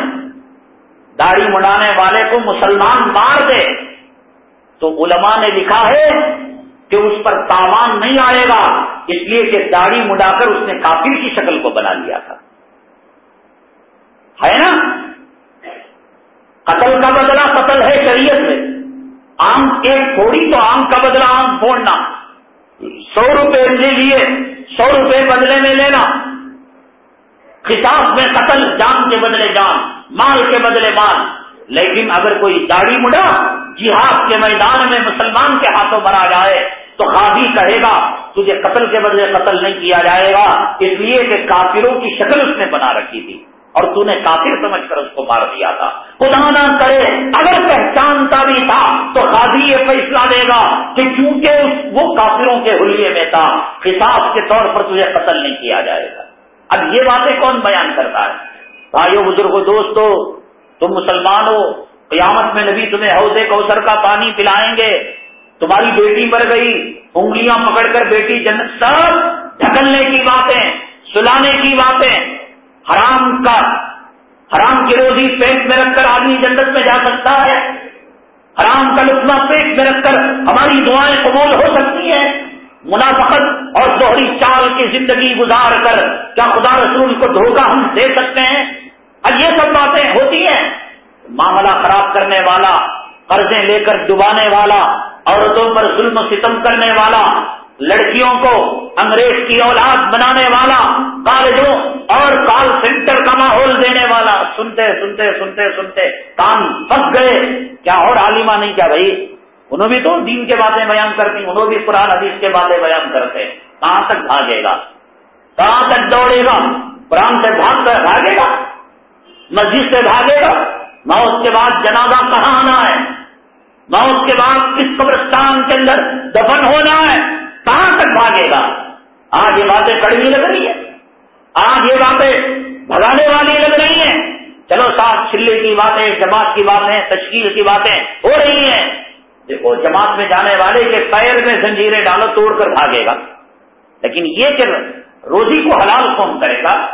داڑھی مڑانے والے کو مسلمان مار دے۔ تو علماء نے لکھا ہے کہ اس پر تاوان نہیں آئے گا، اس لیے کہ داڑھی مڈا کر اس نے کافر کی شکل کو بنا لیا تھا۔ ہے نا؟ قتل کا بدلہ قتل ہے شریعت میں۔ آم ایک تھوڑی تو آم کا بدلہ آم پھوڑنا سو روپے لے لیے، سو روپے بدلے میں لینا۔ خطاب میں قتل، جان کے بدلے جان، مال کے بدلے مال۔ لیکن اگر کوئی داڑھی مڑا، جہاد کے میدان میں مسلمان کے ہاتھوں مرا جائے، تو خاصی کہے گا، تجھے قتل کے بدلے قتل نہیں کیا جائے گا، اس لیے کہ کافروں کی شکل اس نے بنا رکھی تھی۔ اور تو نے کافر سمجھ کر اس کو مار دیا تھا۔ خدا نہ کرے، اگر پہچانتا بھی تھا، تو قاضی یہ فیصلہ دے گا کہ چونکہ وہ کافروں کے حلیے میں تھا، خطاب کے طور پر تجھے قتل نہیں کیا جائے گا۔ اب یہ باتیں کون بیان کرتا ہے؟ بھائیو بزرگوں دوستو، تم مسلمان ہو، قیامت میں نبی تمہیں حوضے کوثر کا پانی پلائیں گے۔ تمہاری بیٹی مر گئی، انگلیاں پکڑ کر بیٹی جنت، سب ڈھکلنے کی باتیں، سلانے کی باتیں۔ حرام کا، حرام کی روزی پیٹ میں رکھ کر آدمی جنت میں جا سکتا ہے۔ حرام کا لطمہ پیٹ میں رکھ کر ہماری دعائیں قبول ہو سکتی ہیں۔ منافقت اور دوہری چال کی زندگی گزار کر کیا خدا رسول کو دھوکہ ہم دے سکتے ہیں؟ اب یہ سب باتیں ہوتی ہیں۔ معاملہ خراب کرنے والا قرضے لے کر ڈبانے والا، عورتوں پر ظلم و ستم کرنے والا، لڑکیوں کو انگریز کی اولاد بنانے والا، کالجوں اور کال سینٹر کا ماحول دینے والا۔ سنتے سنتے سنتے سنتے کام پھنس گئے۔ کیا اور عالمہ نہیں کیا بھائی؟ انہوں بھی تو دین کے باتیں بیان کرتی انہوں بھی قرآن، حدیث کے باتیں بیان کرتے کہاں تک بھاگے گا؟ کہاں تک دوڑے گا؟ قرآن سے بھاگ کر بھاگے گا؟ مسجد سے بھاگے گا؟ موت کے بعد جنازہ کہاں آنا ہے؟ موت کے بعد کس قبرستان کے اندر دفن ہونا ہے؟ کہاں تک بھاگے گا؟ آج یہ باتیں کڑوی لگ رہی ہے آج یہ باتیں بھگانے والی لگ رہی ہیں۔ چلو ساتھ چلے کی باتیں، جماعت کی باتیں، تشکیل کی باتیں ہو رہی ہیں۔ دیکھو، جماعت میں جانے والے کے پیر میں زنجیریں ڈالو، توڑ کر بھاگے گا۔ لیکن یہ کہ روزی کو حلال کون کرے گا؟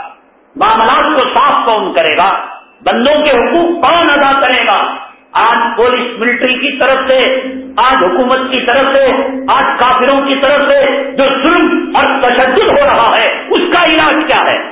معاملات کو صاف کون کرے گا؟ بندوں کے حقوق کون ادا کرے گا؟ آج پولیس ملٹری کی طرف سے، آج حکومت کی طرف سے، آج کافروں کی طرف سے جو ظلم اور تشدد ہو رہا ہے، اس کا علاج کیا ہے؟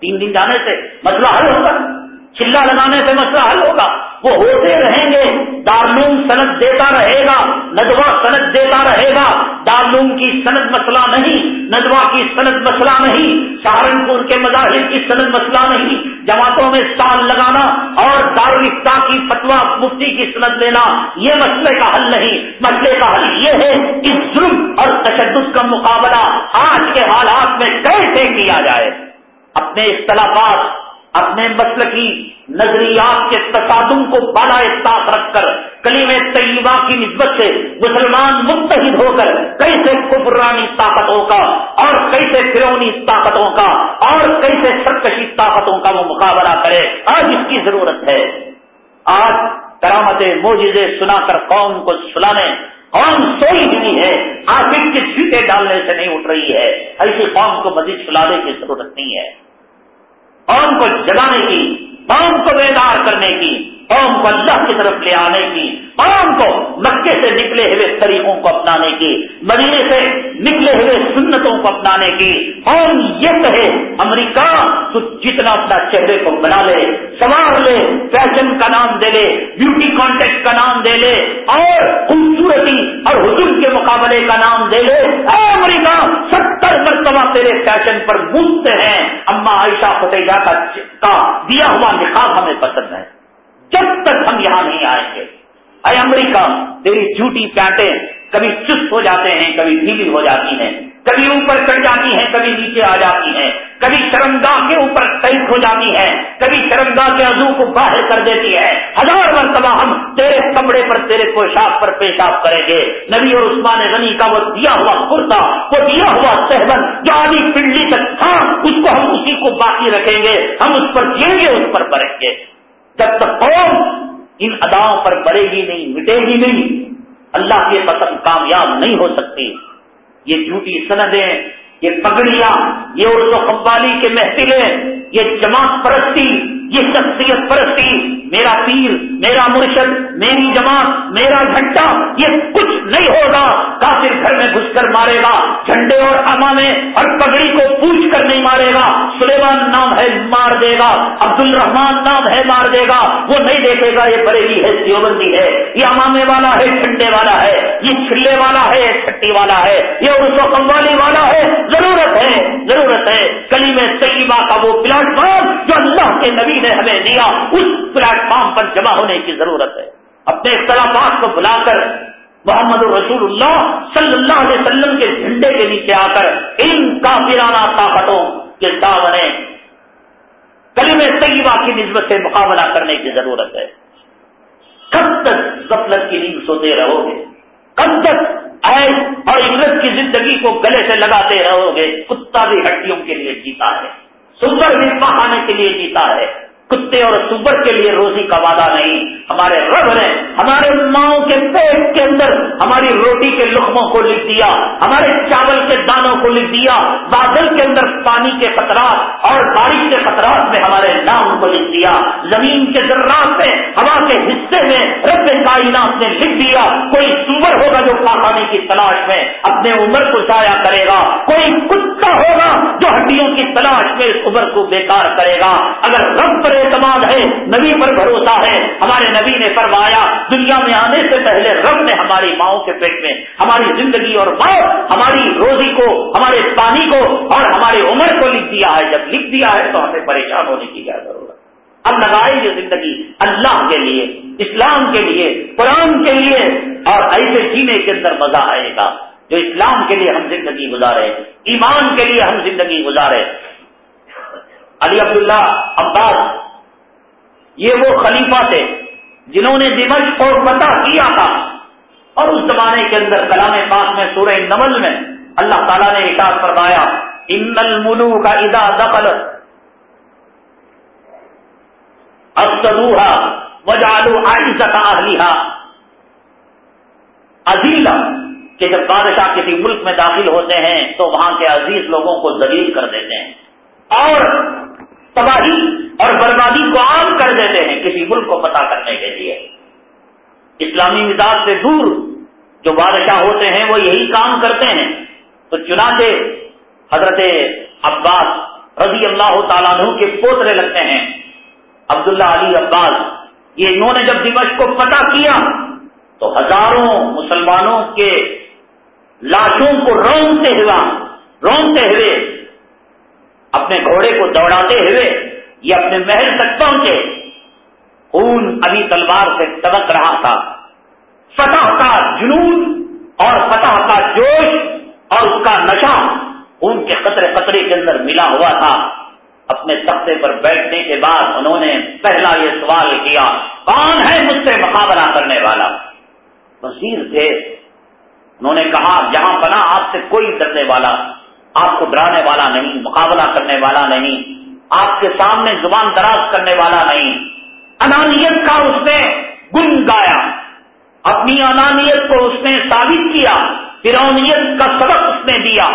تین دن جانے سے مسئلہ حل ہوگا چلا لگانے سے مسئلہ حل ہوگا۔ وہ ہوتے رہیں گے دارلوم سند دیتا رہے گا ندوا سند دیتا رہے گا۔ دارلوم کی سند مسئلہ نہیں ندوا کی سند مسئلہ نہیں، سہارنپور کے مظاہر کی سند مسئلہ نہیں۔ جماعتوں میں سال لگانا اور دارالفتا کی فتوا مفتی کی سند لینا، یہ مسئلے کا حل نہیں۔ مسئلے کا حل یہ ہے کہ ظلم اور تشدد کا مقابلہ آج کے حالات میں کیسے کیا جائے۔ اپنے اختلافات اپنے مسل کی نظریات کے تصادم کو بالا احساس رکھ کر، کلیم طیبہ کی نسبت سے مسلمان متحد ہو کر، کیسے قبرانی طاقتوں کا اور کیسے فرونی طاقتوں کا اور کیسے سرکشی طاقتوں کا وہ مقابلہ کرے؟ آج اس کی ضرورت ہے۔ آج کرامت موجودے سنا کر قوم کو سلانے، قوم سوئی ہوئی ہے۔ آخر کے چھیٹے ڈالنے سے نہیں اٹھ رہی ہے۔ ایسی قوم کو مزید سلانے کی ضرورت نہیں ہے۔ قوم کو جگانے کی، قوم کو بیدار کرنے کی، قوم کو اللہ کی طرف لے آنے کی، قوم کو مکے سے نکلے ہوئے طریقوں کو اپنانے کی، مدینے سے نکلے ہوئے سنتوں کو اپنانے کی۔ قوم یہ کہے، امریکہ تو جتنا اپنا چہرے کو بنا لے، سوار لے، فیشن کا نام دے لے، بیوٹی کانٹیکٹ کا نام دے لے، اور خوبصورتی اور حضور کے مقابلے کا نام دے لے۔ اے امریکہ، ستر میرے فیشن پر مفت ہیں۔ اما عائشہ فتح کا دیا ہوا نقاب ہمیں پسند ہے۔ جب تک ہم یہاں نہیں آئیں گے۔ اے امریکہ، تیری جھوٹی پینٹیں کبھی چست ہو جاتے ہیں، کبھی ڈھیلی ہو جاتی ہیں۔ کبھی اوپر چڑھ جاتی ہیں، کبھی نیچے آ جاتی ہیں۔ کبھی شرمگاہ کے اوپر ٹینک ہو جاتی ہے کبھی شرمگاہ کے عزو کو باہر کر دیتی ہے ہزار مرتبہ ہم تیرے کمڑے پر، تیرے پوشاک پر پیشاب کریں گے۔ نبی اور عثمان غنی کا وہ دیا ہوا کرتا، وہ دیا ہوا سہبن جو آدھی پنڈلی تک تھا اس کو ہم اسی کو باقی رکھیں گے۔ ہم اس پر جیئیں گے، اس پر پڑیں گے۔ جب تک قوم ان اداؤں پر بڑھے گی نہیں، مٹے گی نہیں، اللہ کے پسند کامیاب نہیں ہو سکتی۔ یہ جھوٹی سندیں یہ پگڑیاں یہ اردو قبالی کے محفلیں یہ جماعت پرستی یہ شخصیت پرستی، میرا پیر، میرا مرشد، میری جماعت، میرا گھنٹہ، یہ کچھ نہیں ہوگا۔ کافر گھر میں گھس کر مارے گا، جھنڈے اور امامے اور پگڑی کو پوچھ کر نہیں مارے گا۔ سلیمان نام ہے، مار دے گا۔ عبد الرحمان نام ہے، مار دے گا۔ وہ نہیں دیکھے گا، یہ بریلی ہے، دیوبندی ہے۔ یہ امامے والا ہے، جھنڈے والا ہے۔ یہ چھلے والا ہے، یہ چھٹی والا ہے۔ یہ اردو کموالی والا ہے، ضرورت ہے ضرورت ہے۔ کلی میں طیبہ کا وہ پلاٹ فارم جو اللہ کے نبی نے ہمیں دیا اس پلیٹ فارم پر جمع ہونے کی ضرورت ہے۔ اپنے اختلافات کو بلا کر محمد رسول اللہ صلی اللہ علیہ وسلم کے جھنڈے کے نیچے آ کر ان کافرانہ طاقتوں کے سامنے کلیم طیبہ کی نسبت سے مقابلہ کرنے کی ضرورت ہے۔ کب تک غفلت کی نیند سوتے رہو گے؟ کب تک ایس اور عزت کی زندگی کو گلے سے لگاتے رہو گے؟ کتا بھی ہڈیوں کے لیے جیتا ہے، سندر بھی پہانے کے لیے جیتا ہے۔ کتے اور سور کے لیے روزی کا وعدہ نہیں۔ ہمارے رب نے ہمارے ماؤں کے پیٹ کے اندر ہماری روٹی کے لقموں کو لکھ دیا، ہمارے چاول کے دانوں کو لکھ دیا، بادل کے اندر پانی کے خطرات اور بارش کے خطرات میں ہمارے نام کو لکھ دیا۔ زمین کے ذرات میں، ہوا کے حصے میں رب کائنات نے لکھ دیا۔ کوئی سور ہوگا جو پاخانے کی تلاش میں اپنے عمر کو ضائع کرے گا۔ کوئی کتا ہوگا جو ہڈیوں کی تلاش میں اس عمر کو بیکار کرے گا۔ اگر رب پر اعتماد ہے، نبی پر بھروسہ ہے۔ ہمارے نبی نے فرمایا، دنیا میں آنے سے پہلے رب نے ہماری ماؤں کے پیٹ میں ہماری زندگی اور موت، ہماری روزی کو، ہمارے پانی کو اور ہماری عمر کو لکھ دیا ہے۔ جب لکھ دیا ہے تو ہمیں پریشان ہونے کی کیا ضرورت اب لگائے گی زندگی اللہ کے لیے، اسلام کے لیے، قرآن کے لیے اور ایسے جینے کے اندر مزہ آئے گا جو اسلام کے لیے ہم زندگی گزارے، ایمان کے لیے ہم زندگی گزارے۔ علی عبداللہ عباس یہ وہ خلیفہ تھے جنہوں نے دمش کو پتہ کیا تھا۔ اور اس زمانے کے اندر کلام پاک میں سورہ نمل میں اللہ تعالیٰ نے احساس فرمایا، ان الملو کا ادا دخل ابسدوہا وجالو آئی سکا اہلیہ عزیز کہ جب بادشاہ کسی ملک میں داخل ہوتے ہیں تو وہاں کے عزیز لوگوں کو ذلیل کر دیتے ہیں۔ اور تباہی اور بربادی کو عام کر دیتے ہیں کسی ملک کو پتا کرنے کے لیے۔ اسلامی مزاج سے دور جو بادشاہ ہوتے ہیں وہ یہی کام کرتے ہیں۔ تو چنانچہ حضرت عباس رضی اللہ تعالیٰ عنہ کے پوترے لگتے ہیں۔ عبداللہ علی عباس، یہ انہوں نے جب دمش کو پتا کیا تو ہزاروں مسلمانوں کے لاشوں کو رونتے ہوا رونتے ہوئے اپنے گھوڑے کو دوڑاتے ہوئے یہ اپنے محل تک پہنچے، خون ابھی تلوار سے تبک رہا تھا۔ فتح کا جنون اور فتح کا جوش اور اس کا نشہ خون کے قطرے قطرے کے اندر ملا ہوا تھا۔ اپنے تختے پر بیٹھنے کے بعد انہوں نے پہلا یہ سوال کیا، کون ہے مجھ سے مقابلہ کرنے والا؟ وزیر تھے۔ انہوں نے کہا جہاں بنا آپ سے کوئی ڈرنے والا۔ آپ کو ڈرانے والا نہیں، مقابلہ کرنے والا نہیں، آپ کے سامنے زبان دراز کرنے والا نہیں۔ انانیت کا اس نے گن گایا۔ اپنی انانیت کو اس نے ثابت کیا۔ فرونیت کا سبق اس نے دیا۔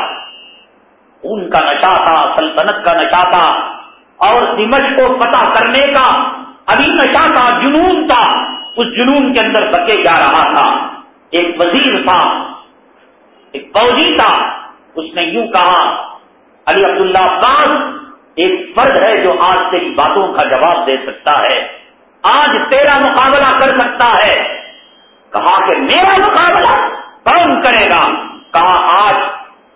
ان کا نشا تھا، سلطنت کا نشا تھا۔ اور دمش کو پتہ کرنے کا ابھی نشا تھا، جنون تھا۔ اس جنون کے اندر بکے جا رہا تھا۔ ایک وزیر تھا، ایک فوجی تھا۔ اس نے یوں کہا، علی عبداللہ عباس ایک فرد ہے جو آج تیری باتوں کا جواب دے سکتا ہے، آج تیرا مقابلہ کر سکتا ہے۔ کہا کہ میرا مقابلہ کون کرے گا؟ کہا آج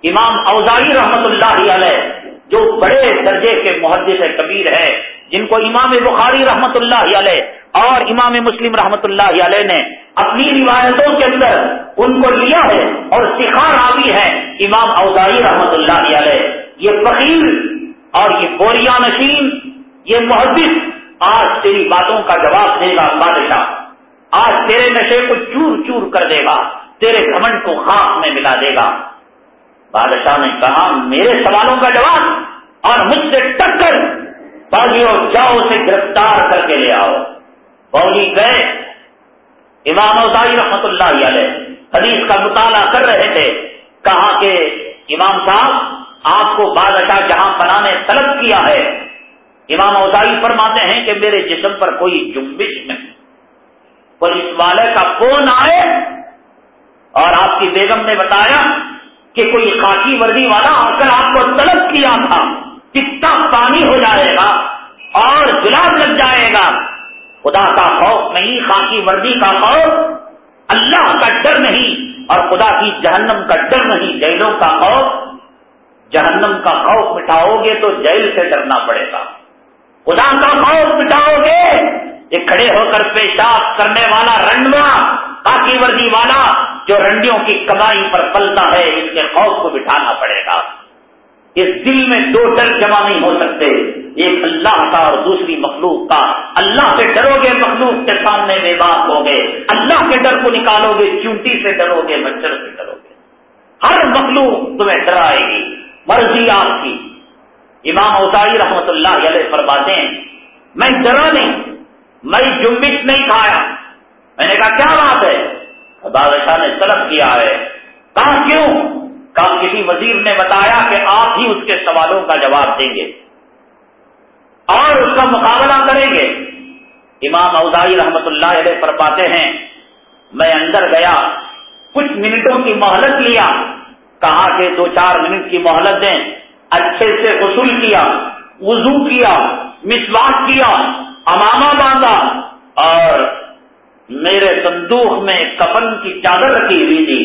امام اوزائی رحمت اللہ علیہ، جو بڑے درجے کے محدث کبیر ہے جن کو امام بخاری رحمت اللہ علیہ اور امام مسلم رحمت اللہ علیہ نے اپنی روایتوں کے اندر ان کو لیا ہے اور سکھا راوی ہے امام اوزائی رحمت اللہ علیہ۔ یہ فقیر اور یہ بوریا نشین، یہ محدث، آج تیری باتوں کا جواب دے گا بادشاہ۔ آج تیرے نشے کو چور چور کر دے گا، تیرے گھمنڈ کو خاص میں ملا دے گا۔ بادشاہ نے کہا، میرے سوالوں کا جواب اور مجھ سے ٹکر باغیوں، جاؤ سے گرفتار کر کے لے آؤ۔ بولی گئے امام اوزائی رحمت اللہ علیہ حدیث کا مطالعہ کر رہے تھے، کہا کہ امام صاحب، آپ کو بادشاہ جہاں بنانے طلب کیا ہے۔ امام اوزائی فرماتے ہیں کہ میرے جسم پر کوئی جمبش نہیں۔ پولیس والے کا فون آئے اور آپ کی بیگم نے بتایا کہ کوئی خاکی وردی والا آ کر آپ کو طلب کیا تھا، کتنا پانی ہو جائے گا اور جلاب لگ جائے گا۔ خدا کا خوف نہیں، خاکی وردی کا خوف، اللہ کا ڈر نہیں اور خدا کی جہنم کا ڈر نہیں، جیلوں کا خوف۔ جہنم کا خوف مٹاؤ گے تو جیل سے ڈرنا پڑے گا۔ خدا کا خوف مٹاؤ گے یہ کھڑے ہو کر پیشاب کرنے والا رنڈوا خاکی وردی والا جو رنڈیوں کی کمائی پر پلتا ہے، اس کے خوف کو بٹھانا پڑے گا۔ اس دل میں دو ڈر جمع نہیں ہو سکتے۔ ایک اللہ کا اور دوسری مخلوق کا۔ اللہ سے ڈرو گے، مخلوق کے سامنے بے بات ہو گے۔ اللہ کے ڈر کو نکالو گے، چونٹی سے ڈرو گے، مچھر سے ڈرو گے۔ ہر مخلوق تمہیں ڈرائے گی، مرضی آپ کی۔ امام اوسائی رحمت اللہ علیہ فرماتے ہیں، میں ڈرا نہیں، میں جمبش نہیں کھایا۔ میں نے کہا، کیا بات ہے؟ بادشاہ نے طلب کیا ہے۔ کہا، کیوں؟ کہا کسی وزیر نے بتایا کہ آپ ہی اس کے سوالوں کا جواب دیں گے اور اس کا مقابلہ کریں گے۔ امام اوزائی رحمت اللہ علیہ پر پاتے ہیں، میں اندر گیا، کچھ منٹوں کی مہلت لیا، کہا کہ دو چار منٹ کی مہلت دیں، اچھے سے غسل کیا، وضو کیا، مسواک کیا، امامہ باندھا، اور میرے صندوق میں کفن کی چادر رکھی ہوئی تھی۔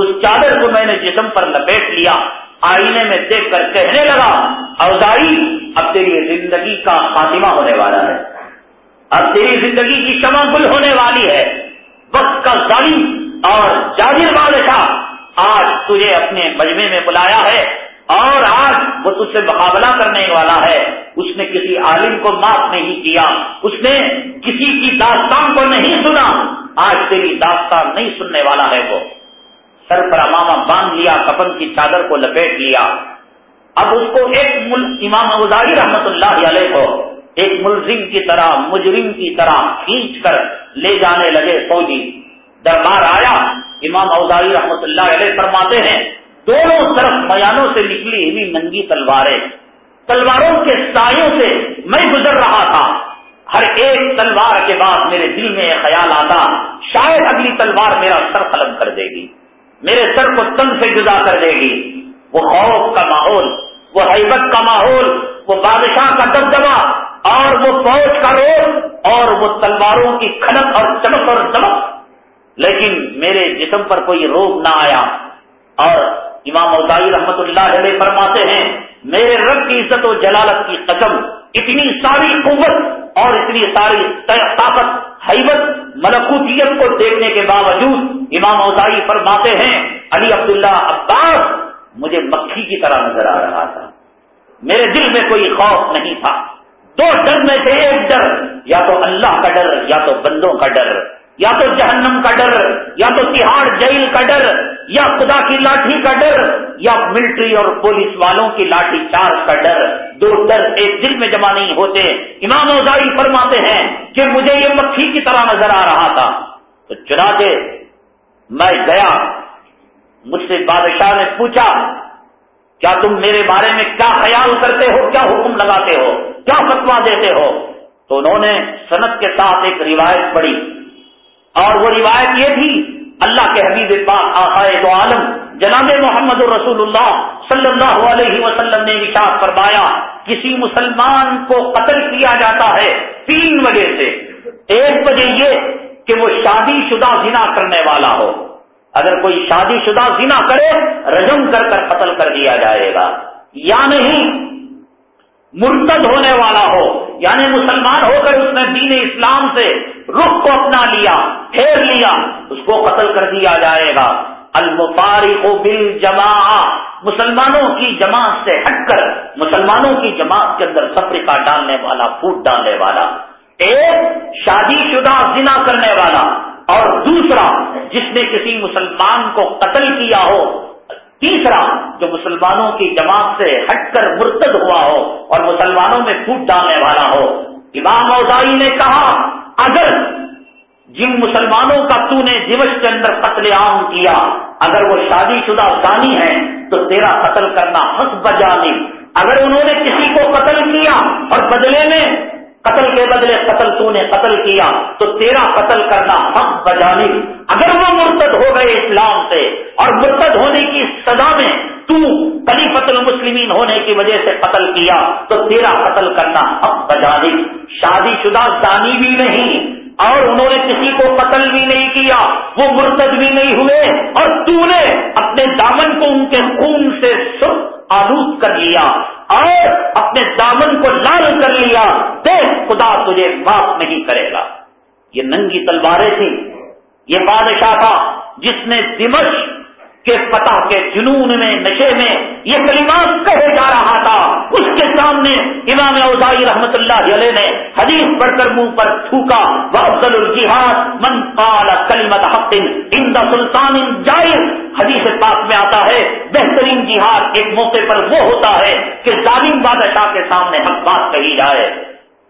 اس چادر کو میں نے جسم پر لپیٹ لیا، آئینے میں دیکھ کر کہنے لگا، اوزائی، اب تیری زندگی کا خاتمہ ہونے والا ہے۔ اب تیری زندگی کی شمع گل ہونے والی ہے۔ وقت کا ظالم اور جاجر بادشاہ، آج تجھے اپنے مجمے میں بلایا ہے اور آج وہ تجھ سے مقابلہ کرنے والا ہے۔ اس نے کسی عالم کو معاف نہیں کیا، اس نے کسی کی داستان کو نہیں سنا۔ آج تیری داستان نہیں سننے والا ہے وہ۔ سر پر امامہ باندھ لیا کپن کی چادر کو لپیٹ لیا۔ اب اس کو ایک امام ازاری رحمت اللہ علیہ کو ایک ملزم کی طرح، مجرم کی طرح کھینچ کر لے جانے لگے فوجی۔ دربار آیا، امام اوزاری رحمت اللہ علیہ فرماتے ہیں، دونوں طرف میانوں سے نکلی ہوئی ننگی تلواریں۔ تلواروں کے سایوں سے میں گزر رہا تھا۔ ہر ایک تلوار کے بعد میرے دل میں یہ خیال آتا، شاید اگلی تلوار میرا سر قلم کر دے گی۔ میرے سر کو تن سے جدا کر دے گی۔ وہ خوف کا ماحول، وہ حیبت کا ماحول، وہ بادشاہ کا دبدبا اور وہ فوج کا رول اور وہ تلواروں کی کھنک اور چمک اور چمک لیکن میرے جسم پر کوئی روگ نہ آیا۔ اور امام اوزائی رحمت اللہ علیہ فرماتے ہیں میرے رب کی عزت و جلالت کی قسم، اتنی ساری قوت اور اتنی ساری طاقت، حیبت، ملکوتیت کو دیکھنے کے باوجود امام اوزائی فرماتے ہیں، علی عبداللہ عباس، مجھے مکھی کی طرح نظر آ رہا تھا۔ میرے دل میں کوئی خوف نہیں تھا۔ دو ڈر میں سے ایک ڈر، یا تو اللہ کا ڈر، یا تو بندوں کا ڈر۔ یا تو جہنم کا ڈر، یا تو تہاڑ جیل کا ڈر، یا خدا کی لاٹھی کا ڈر، یا ملٹری اور پولیس والوں کی لاٹھی چارج کا ڈر۔ دو ڈر ایک دل میں جمع نہیں ہوتے۔ امام اوزاری فرماتے ہیں کہ مجھے یہ مکھی کی طرح نظر آ رہا تھا۔ تو چنانچہ میں گیا، مجھ سے بادشاہ نے پوچھا، کیا تم میرے بارے میں کیا خیال کرتے ہو؟ کیا حکم لگاتے ہو؟ کیا فتوا دیتے ہو؟ تو انہوں نے صنعت کے ساتھ ایک روایت پڑھی۔ اور وہ روایت یہ تھی، اللہ کے حبیب پاک آخائے دو عالم، جناب محمد رسول اللہ صلی اللہ علیہ وسلم نے نشاط فرمایا، کسی مسلمان کو قتل کیا جاتا ہے تین وجہ سے۔ ایک وجہ یہ کہ وہ شادی شدہ زنا کرنے والا ہو۔ اگر کوئی شادی شدہ زنا کرے، رجم کر کر قتل کر دیا جائے گا۔ یا نہیں مرتد ہونے والا ہو یعنی مسلمان ہو کر اس نے دین اسلام سے رخ کو اپنا لیا، پھیر لیا، اس کو قتل کر دیا جائے گا۔ المفارق بل جما مسلمانوں کی جماعت سے ہٹ کر، مسلمانوں کی جماعت کے اندر سفرکا ڈالنے والا، پھوٹ ڈالنے والا۔ ایک، شادی شدہ زنا کرنے والا۔ اور دوسرا، جس نے کسی مسلمان کو قتل کیا ہو تیسرا، جو مسلمانوں کی جماعت سے ہٹ کر مرتد ہوا ہو اور مسلمانوں میں پھوٹ ڈالنے والا ہو، امام اوزائی نے کہا، اگر جن مسلمانوں کا تو نے دمش کے اندر قتل عام کیا، اگر وہ شادی شدہ ثانی ہے تو تیرا قتل کرنا حق بجا اگر انہوں نے کسی کو قتل کیا اور بدلے میں قتل کے بدلے قتل تو نے قتل کیا، تو تیرا قتل کرنا حق بجانی اگر وہ مرتد ہو گئے اسلام سے اور مرتد ہونے کی سزا میں تو خلیفت المسلمین ہونے کی وجہ سے قتل کیا، تو تیرا قتل کرنا حق بجانی شادی شدہ دانی بھی نہیں اور انہوں نے کسی کو قتل بھی نہیں کیا، وہ مرتد بھی نہیں ہوئے، اور تو نے اپنے دامن کو ان کے خون سے سرخ آلود کر لیا، اور اپنے دامن کو لال کر لیا۔ دیکھ، خدا تجھے معاف نہیں کرے گا۔ یہ ننگی تلواریں تھیں، یہ بادشاہ تھا جس نے دمش کے فتح کے جنون میں، نشے میں یہ کلمات کہے جا رہا تھا۔ اس کے سامنے امام اوزائی رحمت اللہ علیہ نے حدیث پڑھ کر منہ پر تھوکا وہ افضل الجہاد من قال کلیمت حق ان سلطان جائز۔ حدیث پاک میں آتا ہے، بہترین جہاد ایک موقع پر وہ ہوتا ہے کہ ظالم بادشاہ کے سامنے حق بات کہی جائے۔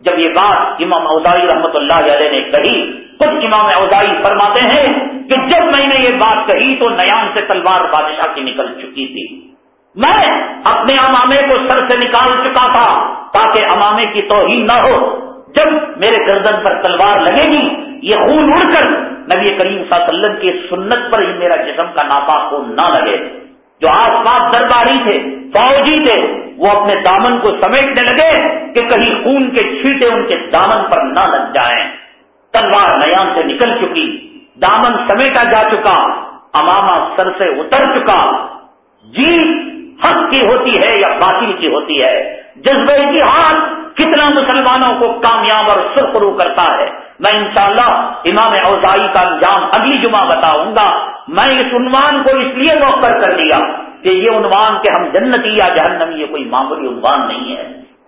جب یہ بات امام اوزائی رحمت اللہ علیہ نے کہی خود امام اوزائی فرماتے ہیں کہ جب میں نے یہ بات کہی تو نیام سے تلوار بادشاہ کی نکل چکی تھی۔ میں اپنے امامے کو سر سے نکال چکا تھا تاکہ امامے کی توہین نہ ہو۔ جب میرے گردن پر تلوار لگے گی، یہ خون اڑ کر نبی کریم صلی اللہ علیہ وسلم کی سنت پر ہی میرا جسم کا ناپا خون نہ لگے۔ جو آس پاس درباری تھے، فوجی تھے، وہ اپنے دامن کو سمیٹنے لگے کہ کہیں خون کے چھیٹے ان کے دامن پر نہ لگ جائیں۔ تلوار نیام سے نکل چکی، دامن سمیٹا جا چکا اماما سر سے اتر چکا۔ جی حق کی ہوتی ہے یا باطل کی ہوتی ہے؟ جذبہ اتحاد کتنا مسلمانوں کو کامیاب اور سرخرو کرتا ہے۔ میں انشاءاللہ امام اوزائی کا انجام اگلی جمعہ بتاؤں گا۔ میں اس عنوان کو اس لیے موقع کر دیا کہ یہ عنوان کہ ہم جنتی یا جہنمی یہ کوئی معمولی عنوان نہیں ہے۔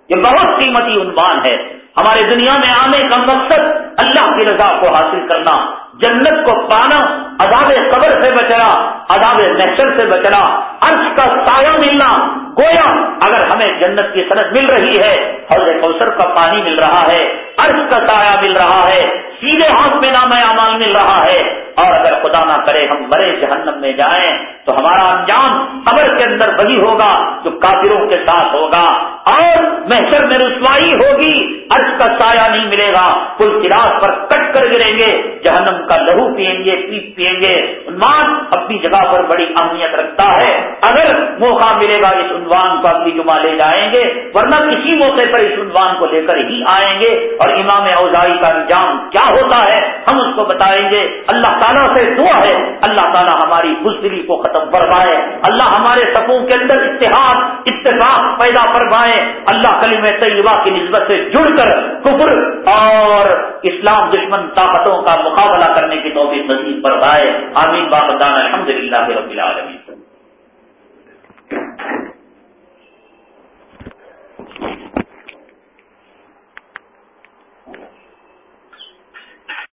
یہ بہت قیمتی عنوان ہے۔ ہمارے دنیا میں آنے کا مقصد اللہ کی رضا کو حاصل کرنا، جنت کو پانا، عذاب قبر سے بچنا، عذاب محشر سے بچنا، عرش کا سایہ ملنا گویا اگر ہمیں جنت کی صنعت مل رہی ہے حوض کوثر کا پانی مل رہا ہے، عرش کا سایہ مل رہا ہے، سیدھے ہاتھ میں نام امال مل رہا ہے، اور اگر خدا نہ کرے ہم بڑے جہنم میں جائیں، تو ہمارا انجام قبر کے اندر وہی ہوگا جو کافروں کے ساتھ ہوگا۔ اور محشر میں رسوائی ہوگی عرض کا سایہ نہیں ملے گا کل چراغ پر کٹ کر گریں گے، جہنم کا لہو پئیں گے، پیپ پئیں گے۔ عنوان اپنی جگہ پر بڑی اہمیت رکھتا ہے، اگر موقع ملے گا اس عنوان کو اپنی جمعہ لے جائیں گے، ورنہ کسی موقع پر اس عنوان کو لے کر ہی آئیں گے اور امام اوزائی کا انجام کیا ہوتا ہے، ہم اس کو بتائیں گے۔ اللہ تعالیٰ سے دعا ہے۔ اللہ تعالیٰ ہماری بزدلی کو ختم فرمائے۔ اللہ ہمارے سپوں کے اندر اتحاد، اتفاق پیدا فرمائے۔ اللہ کلیم طیبہ کی نسبت سے جڑ کر کفر اور اسلام دشمن طاقتوں کا مقابلہ کرنے کی توفیق نصیب فرمائے۔ آمین۔ باقدان الحمد للہ رب العالمین۔ Thank you.